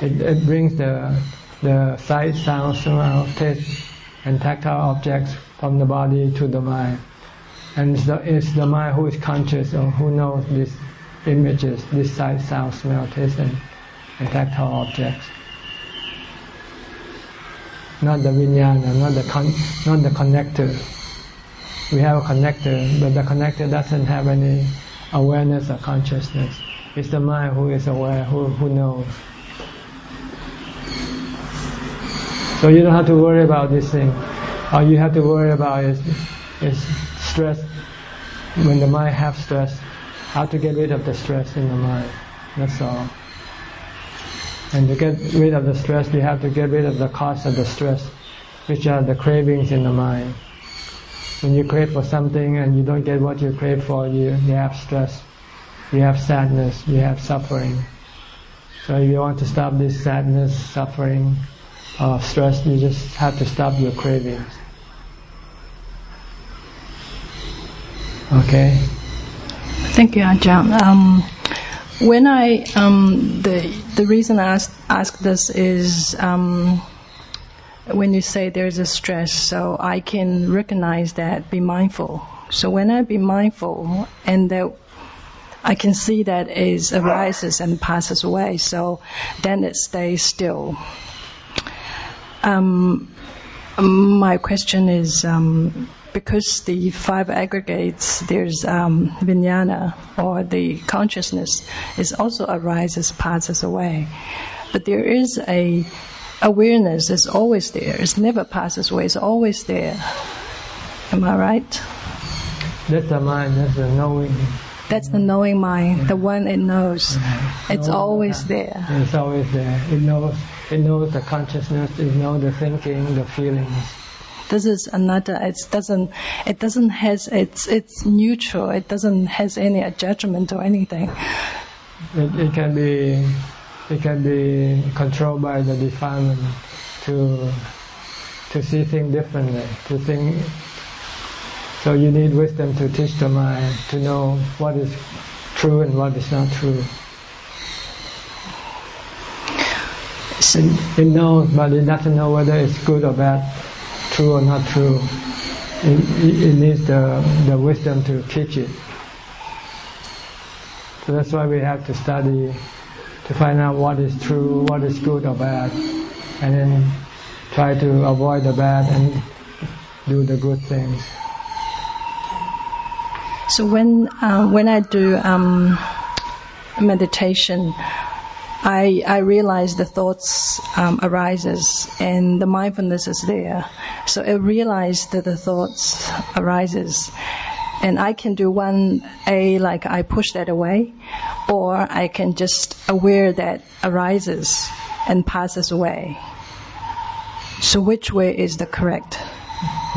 It, it brings the the sight, sound, smell, taste, and tactile objects from the body to the mind. And it's the, it's the mind who is conscious or who knows these images, this sight, sound, smell, taste, and, and tactile objects not the vijnana, not the con not the connector. We have a connector, but the connector doesn't have any awareness or consciousness. It's the mind who is aware, who who knows. So you don't have to worry about this thing. All you have to worry about is is stress. When the mind has stress, how to get rid of the stress in the mind. That's all. And to get rid of the stress, you have to get rid of the cause of the stress, which are the cravings in the mind. When you crave for something and you don't get what you crave for, you, you have stress, you have sadness, you have suffering. So if you want to stop this sadness, suffering, or stress, you just have to stop your cravings. Okay? Thank you, Ajahn. Um, when I um, the the reason I ask, ask this is um, when you say there's a stress, so I can recognize that, be mindful. So when I be mindful, and that I can see that it arises and passes away, so then it stays still. Um, my question is um, because the five aggregates, there's um, vijnana, or the consciousness, is also arises, passes away. But there is a awareness is always there. It never passes away. It's always there. Am I right? That's the mind. That's the knowing. That's the knowing mind, the one it knows. Mm-hmm. It's always there. It's always there. It knows. It knows the consciousness. It knows the thinking, the feelings this is another. It doesn't. It doesn't has. It's it's neutral. It doesn't has any judgment or anything. It, it can be. It can be controlled by the defilement to to see things differently. To think. So you need wisdom to teach the mind to know what is true and what is not true. It, it knows, but it doesn't know whether it's good or bad true or not true. It, it, needs the, the wisdom to teach it. So that's why we have to study to find out what is true, what is good or bad, and then try to avoid the bad and do the good things. So when uh, when I do um, meditation, I, I realize the thoughts um, arises and the mindfulness is there. So I realize that the thoughts arises. And I can do one A, like I push that away, or I can just aware that arises and passes away. So which way is the correct?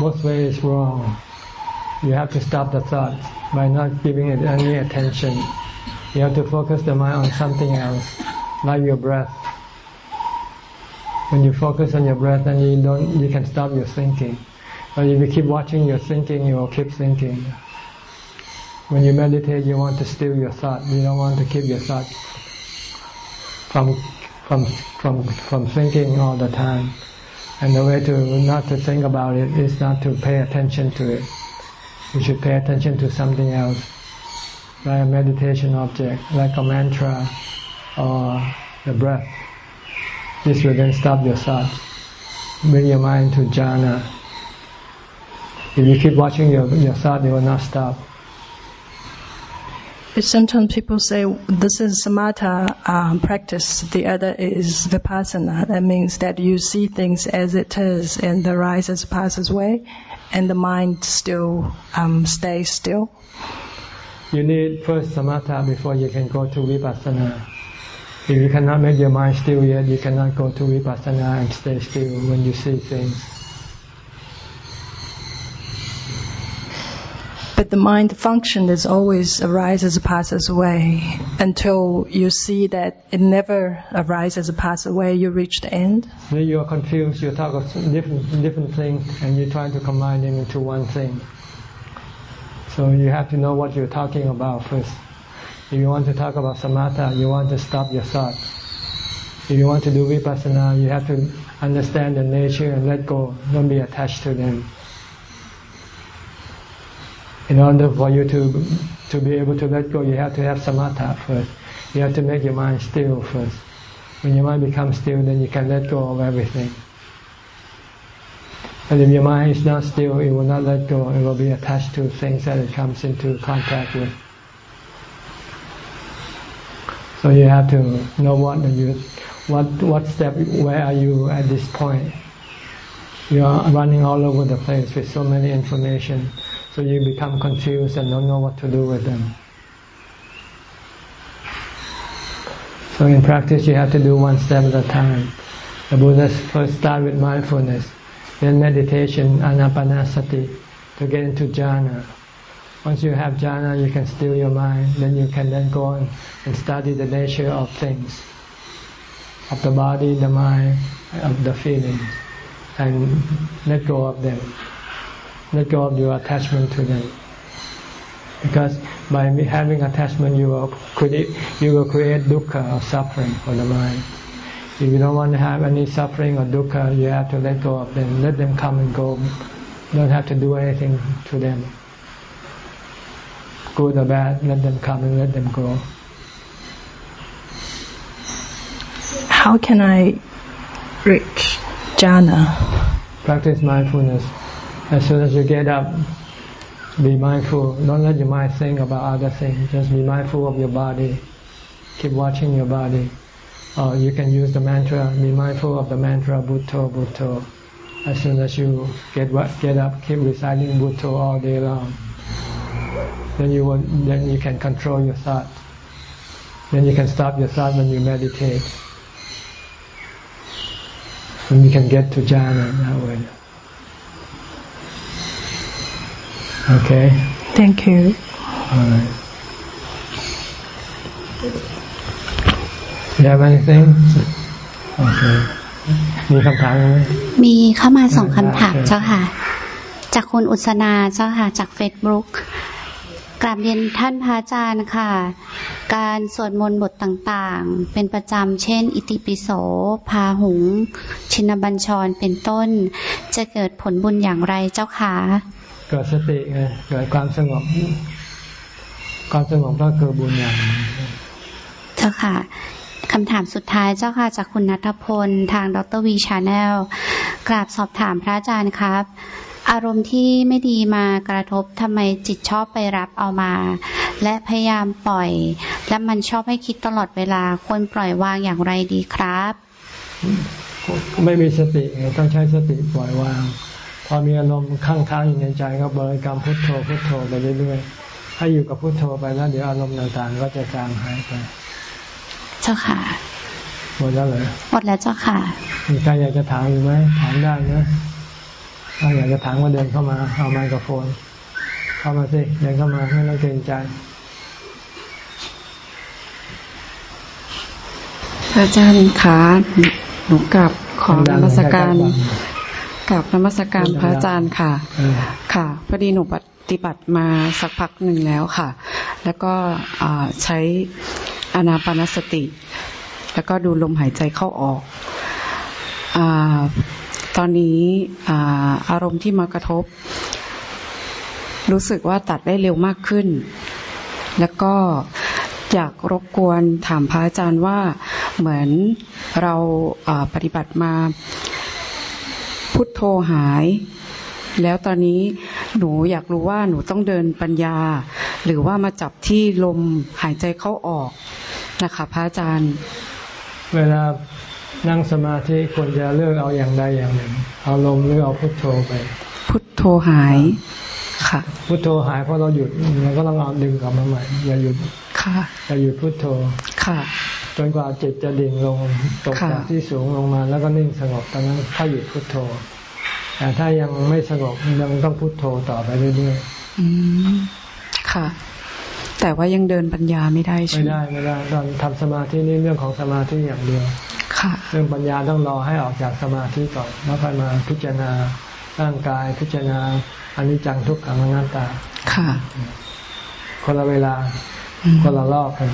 Both way is wrong. You have to stop the thought by not giving it any attention. You have to focus the mind on something else like your breath. When you focus on your breath, then you don't, you can stop your thinking. But if you keep watching your thinking, you will keep thinking. When you meditate, you want to still your thought. You don't want to keep your thought from from from from thinking all the time. And the way to not to think about it is not to pay attention to it. You should pay attention to something else, like a meditation object, like a mantra, or the breath. This will then stop your thoughts. Bring your mind to jhana. If you keep watching your, your thought, it will not stop. Sometimes people say this is samatha um, practice, the other is vipassana. That means that you see things as it is and the rises passes away and the mind still um, stays still. You need first samatha before you can go to vipassana. If you cannot make your mind still yet, you cannot go to vipassana and stay still when you see things. But the mind function is always arises, passes away until you see that it never arises, passes away. You reach the end. Then you are confused. You talk of different different things, and you try to combine them into one thing. So you have to know what you're talking about first. If you want to talk about samatha, you want to stop your thought. If you want to do vipassana, you have to understand the nature and let go. Don't be attached to them in order for you to to be able to let go, you have to have samatha first. You have to make your mind still first. When your mind becomes still, then you can let go of everything. But if your mind is not still, it will not let go. It will be attached to things that it comes into contact with. So you have to know what you, what what step, where are you at this point? You are running all over the place with so many information. So you become confused and don't know what to do with them. So in practice you have to do one step at a time. The Buddha first start with mindfulness, then meditation, anapanasati, to get into jhana. Once you have jhana, you can still your mind. Then you can then go on and study the nature of things, of the body, the mind, of the feelings, and let go of them let go of your attachment to them. Because by having attachment, you will create, you will create dukkha or suffering for the mind. If you don't want to have any suffering or dukkha, you have to let go of them. Let them come and go. You don't have to do anything to them. Good or bad, let them come and let them go. How can I reach jhana? Practice mindfulness. As soon as you get up, be mindful. Don't let your mind think about other things. Just be mindful of your body. Keep watching your body. Or you can use the mantra. Be mindful of the mantra Bhutto Bhutto. As soon as you get get up, keep reciting Bhutto all day long. Then you will, then you can control your thought. Then you can stop your thought when you meditate. And you can get to jhana that way. Okay. Thank you. All right. You have anything? Okay. มีคำถามไหมมีเข้ามาสองคำถามเจ้าค่ะ จากคุณอุศนาเจ้าค่ะจากเฟซบุ๊กกราบเรียนท่านพระอาจารย์ค่ะ การสวดมนต์บทต่างๆ เป็นประจำเช่น อิติปิโส พาหุง ชินบัญชรเป็นต้น จะเกิดผลบุญอย่างไรเจ้าค่ะ เกิดสติไงเกิดความสงบ ความสงบก็คือบุญอย่างเจ้าค่ะคำถามสุดท้ายเจ้าค่ะจากคุณนัทพลทางดร.วี Channel กราบสอบถามพระอาจารย์ครับ อารมณ์ที่ไม่ดีมากระทบทำไมจิตชอบไปรับเอามา และพยายามปล่อย และมันชอบให้คิดตลอดเวลาควรปล่อยวางอย่างไรดีครับ ไม่มีสติต้องใช้สติปล่อยวาง พอมีอารมณ์ข้างค้างอยู่ในใจก็บริกรรมพุทโธพุทโธไปเรื่อยๆให้อยู่กับพุทโธไปแล้วเดี๋ยวอารมณ์ต่างๆ ก็จะจางหายไป เจ้าค่ะ หมดแล้วเลยหมดแล้วเจ้าค่ะ มีใครอยากจะถามอยู่ไหมถามได้นะ ถ้าอยากจะถามก็เดินเข้ามาเอาไมโครโฟน เข้ามาสิเดินเข้ามาไม่ต้องเกรงใจอาจารย์คะหนูกลับขอนมัสการ กับนมัสการพระอาจารย์ค่ะ ค่ะพอดีหนูปฏิบัติมาสักพักหนึ่งแล้วค่ะ แล้วก็ใช้อนาปานสติ แล้วก็ดูลมหายใจเข้าออกอตอนนี้อารมณ์ที่มากระทบ รู้สึกว่าตัดได้เร็วมากขึ้น แล้วก็อยากรบกวนถามพระอาจารย์ว่าเหมือนเราปฏิบัติมา พุทโธหาย แล้วตอนนี้หนูอยากรู้ว่าหนูต้องเดินปัญญา หรือว่ามาจับที่ลมหายใจเข้าออกนะคะพระอาจารย์ เวลานั่งสมาธิควรจะเลือกเอาอย่างใดอย่างหนึ่ง เอาลมหรือเอาพุทโธไป พุทโธหายค่ะ พุทโธหายเพราะเราหยุดเราก็ต้องเอาดึงกลับมาใหม่อย่าหยุดค่ะอย่าหยุดพุทโธค่ะ จนกว่าจิตจะดิ่งลงตกค่ะจากที่สูงลงมา แล้วก็นิ่งสงบตอนนั้นค่อยหยุดพุทโธ แต่ถ้ายังไม่สงบยังต้องพุทโธต่อไปเรื่อยอืมค่ะ แต่ว่ายังเดินปัญญาไม่ได้ๆใช่ไม่ไหมได้ไม่ได้ตอนทำสมาธินี่เรื่องของสมาธิอย่างเดียวค่ะเรื่องปัญญาต้องรอให้ออกจากสมาธิก่อนแล้วค่อยมาพิจารณาร่างกายพิจารณาอนิจจังทุกขังอนัตตา ค่ะ คนละเวลาอืมคนละรอบกัน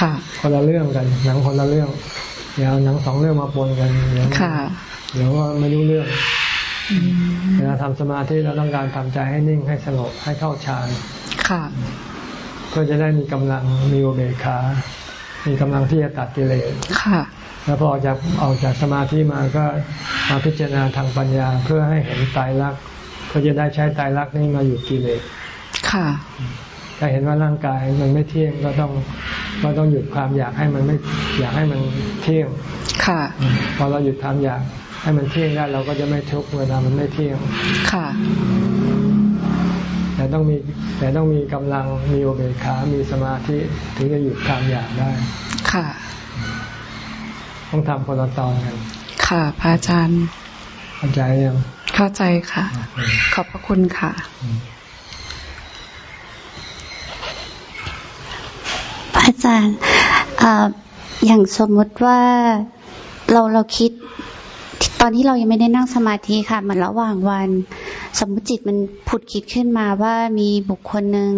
ค่ะคนละเรื่องกัน หนังคนละเรื่องเดี๋ยวหนังสองเรื่องมาปนกันเดี๋ยวค่ะเดี๋ยวว่าไม่รู้เรื่องอืมเวลาทำสมาธิเราต้องการทำใจให้นิ่งให้สงบให้เข้าฌานค่ะเพื่อจะได้มีกำลังมีอุเบกขามีกำลังที่จะตัดกิเลสค่ะแล้วพอออกจากออกจากสมาธิมาก็มาพิจารณาทางปัญญาเพื่อให้เห็นไตรลักษณ์เพื่อจะได้ใช้ไตรลักษณ์นี้มาหยุดกิเลสค่ะถ้าเห็นว่าร่างกายมันไม่เที่ยงก็ต้อง ก็ต้องหยุดความอยากให้มันไม่อยากให้มันเที่ยงค่ะพอเราหยุดความอยากให้มันเที่ยงได้เราก็จะไม่ทุกข์เวลามันไม่เที่ยงค่ะแต่ต้องมีแต่ต้องมีกำลังมีอุเบกขามีสมาธิถึงจะหยุดความอยากได้ ค่ะ ต้องทำคนละตอนกัน ค่ะพระอาจารย์เข้าใจยังเข้าใจค่ะ ขอบพระคุณค่ะ พระอา จารย์เอ่ออย่างสมมุติว่าเราเราคิด ตอนที่เรายังไม่ได้นั่งสมาธิค่ะ เหมือนระหว่างวัน สมมติจิตมันผุดคิดขึ้นมาว่ามีบุคคลหนึ่ง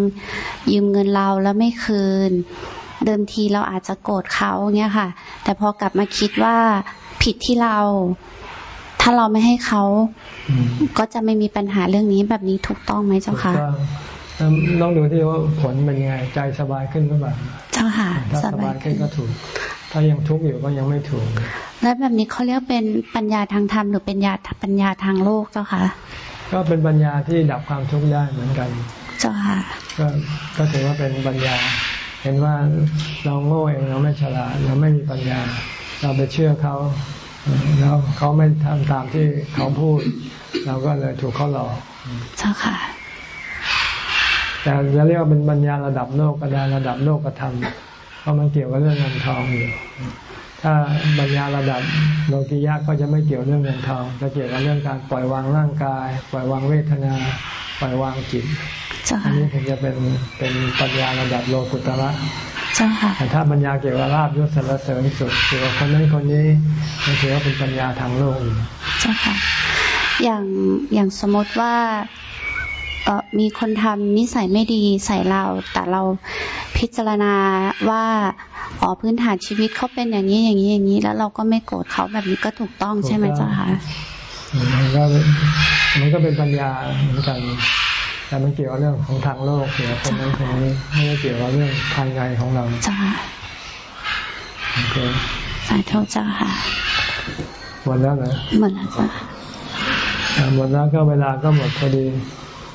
ยืมเงินเราแล้วไม่คืน เดิมทีเราอาจจะโกรธเขาเงี้ยค่ะ แต่พอกลับมาคิดว่าผิดที่เรา ถ้าเราไม่ให้เขาอืมก็จะไม่มีปัญหาเรื่องนี้แบบนี้ถูกต้องไหมเจ้าคะถูก ต้องแล้วต้องดูที่ว่าผลเป็นยังไงใจสบายขึ้นหรือเปล่าเจ้าค่ะถ้าสสบาบายยขึ้ขึ้นนก็ถูก ถ้ายังทุกข์อยู่ก็ยังไม่ถูก แล้วแบบนี้เขาเรียกเป็นปัญญาทางธรรมหรือเป็นญาปัญญาทางโลกเจ้าค่ะ ก็เป็นปัญญาที่ดับความทุกข์ได้เหมือนกัน เจ้าค่ะ ก็ก็ถือว่าเป็นปัญญา เห็นว่าเราโง่เองเราไม่ฉลาดเราไม่มีปัญญา เราไปเชื่อเขาเออแล้วเขาไม่ทำตามที่เขาพูด เราก็เลยถูกเขาหลอก เจ้าค่ะ แต่จะเรียกว่าเป็นปัญญาระดับโลกก็ได้ระดับโลกธรรมเพราะมันเกี่ยวกับเรื่องเงินทองอยู่ถ้าปัญญาระดับโลกิยะก็จะไม่เกี่ยวเรื่องเงินทองจะเกี่ยวกับเรื่องการปล่อยวางร่างกาย ปล่อยวางเวทนา ปล่อยวางจิตเจ้าอันค่ะนี้ถึงจะเป็นเป็นปัญญาระดับโลกุตระเจ้าค่ะแต่ถ้าปัญญาเกี่ยวกับลาบยศสรรเสริญสุขเกี่ยวกับคนนั้นคนนี้มันถือว่าเป็นปัญญาทางโลกอยู่เจ้าค่ะอย่างอย่างสมมติว่าเออ มีคนทำนิสัยไม่ดีใส่เรา แต่เราพิจารณาว่าอ๋อพื้นฐานชีวิตเขาเป็นอย่างนี้อย่างนี้อย่างนี้ แล้วเราก็ไม่โกรธเขาแบบนี้ก็ถูกต้องใช่ไหมเจ้าค่ะมันก็เป็นมันก็เป็นปัญญาเหมือนกันแต่มันเกี่ยวกับเรื่องของทางโลกเกี่ยวกับคนนั้นคนนี้ไม่ได้เกี่ยวกับเรื่องภายในของเราเจ้าค่ะโอเคสาธุเจ้าค่ะหมดแล้วเหรอหมดแล้วเจ้าค่ะอ่าหมดแล้วก็เวลาก็หมดพอดี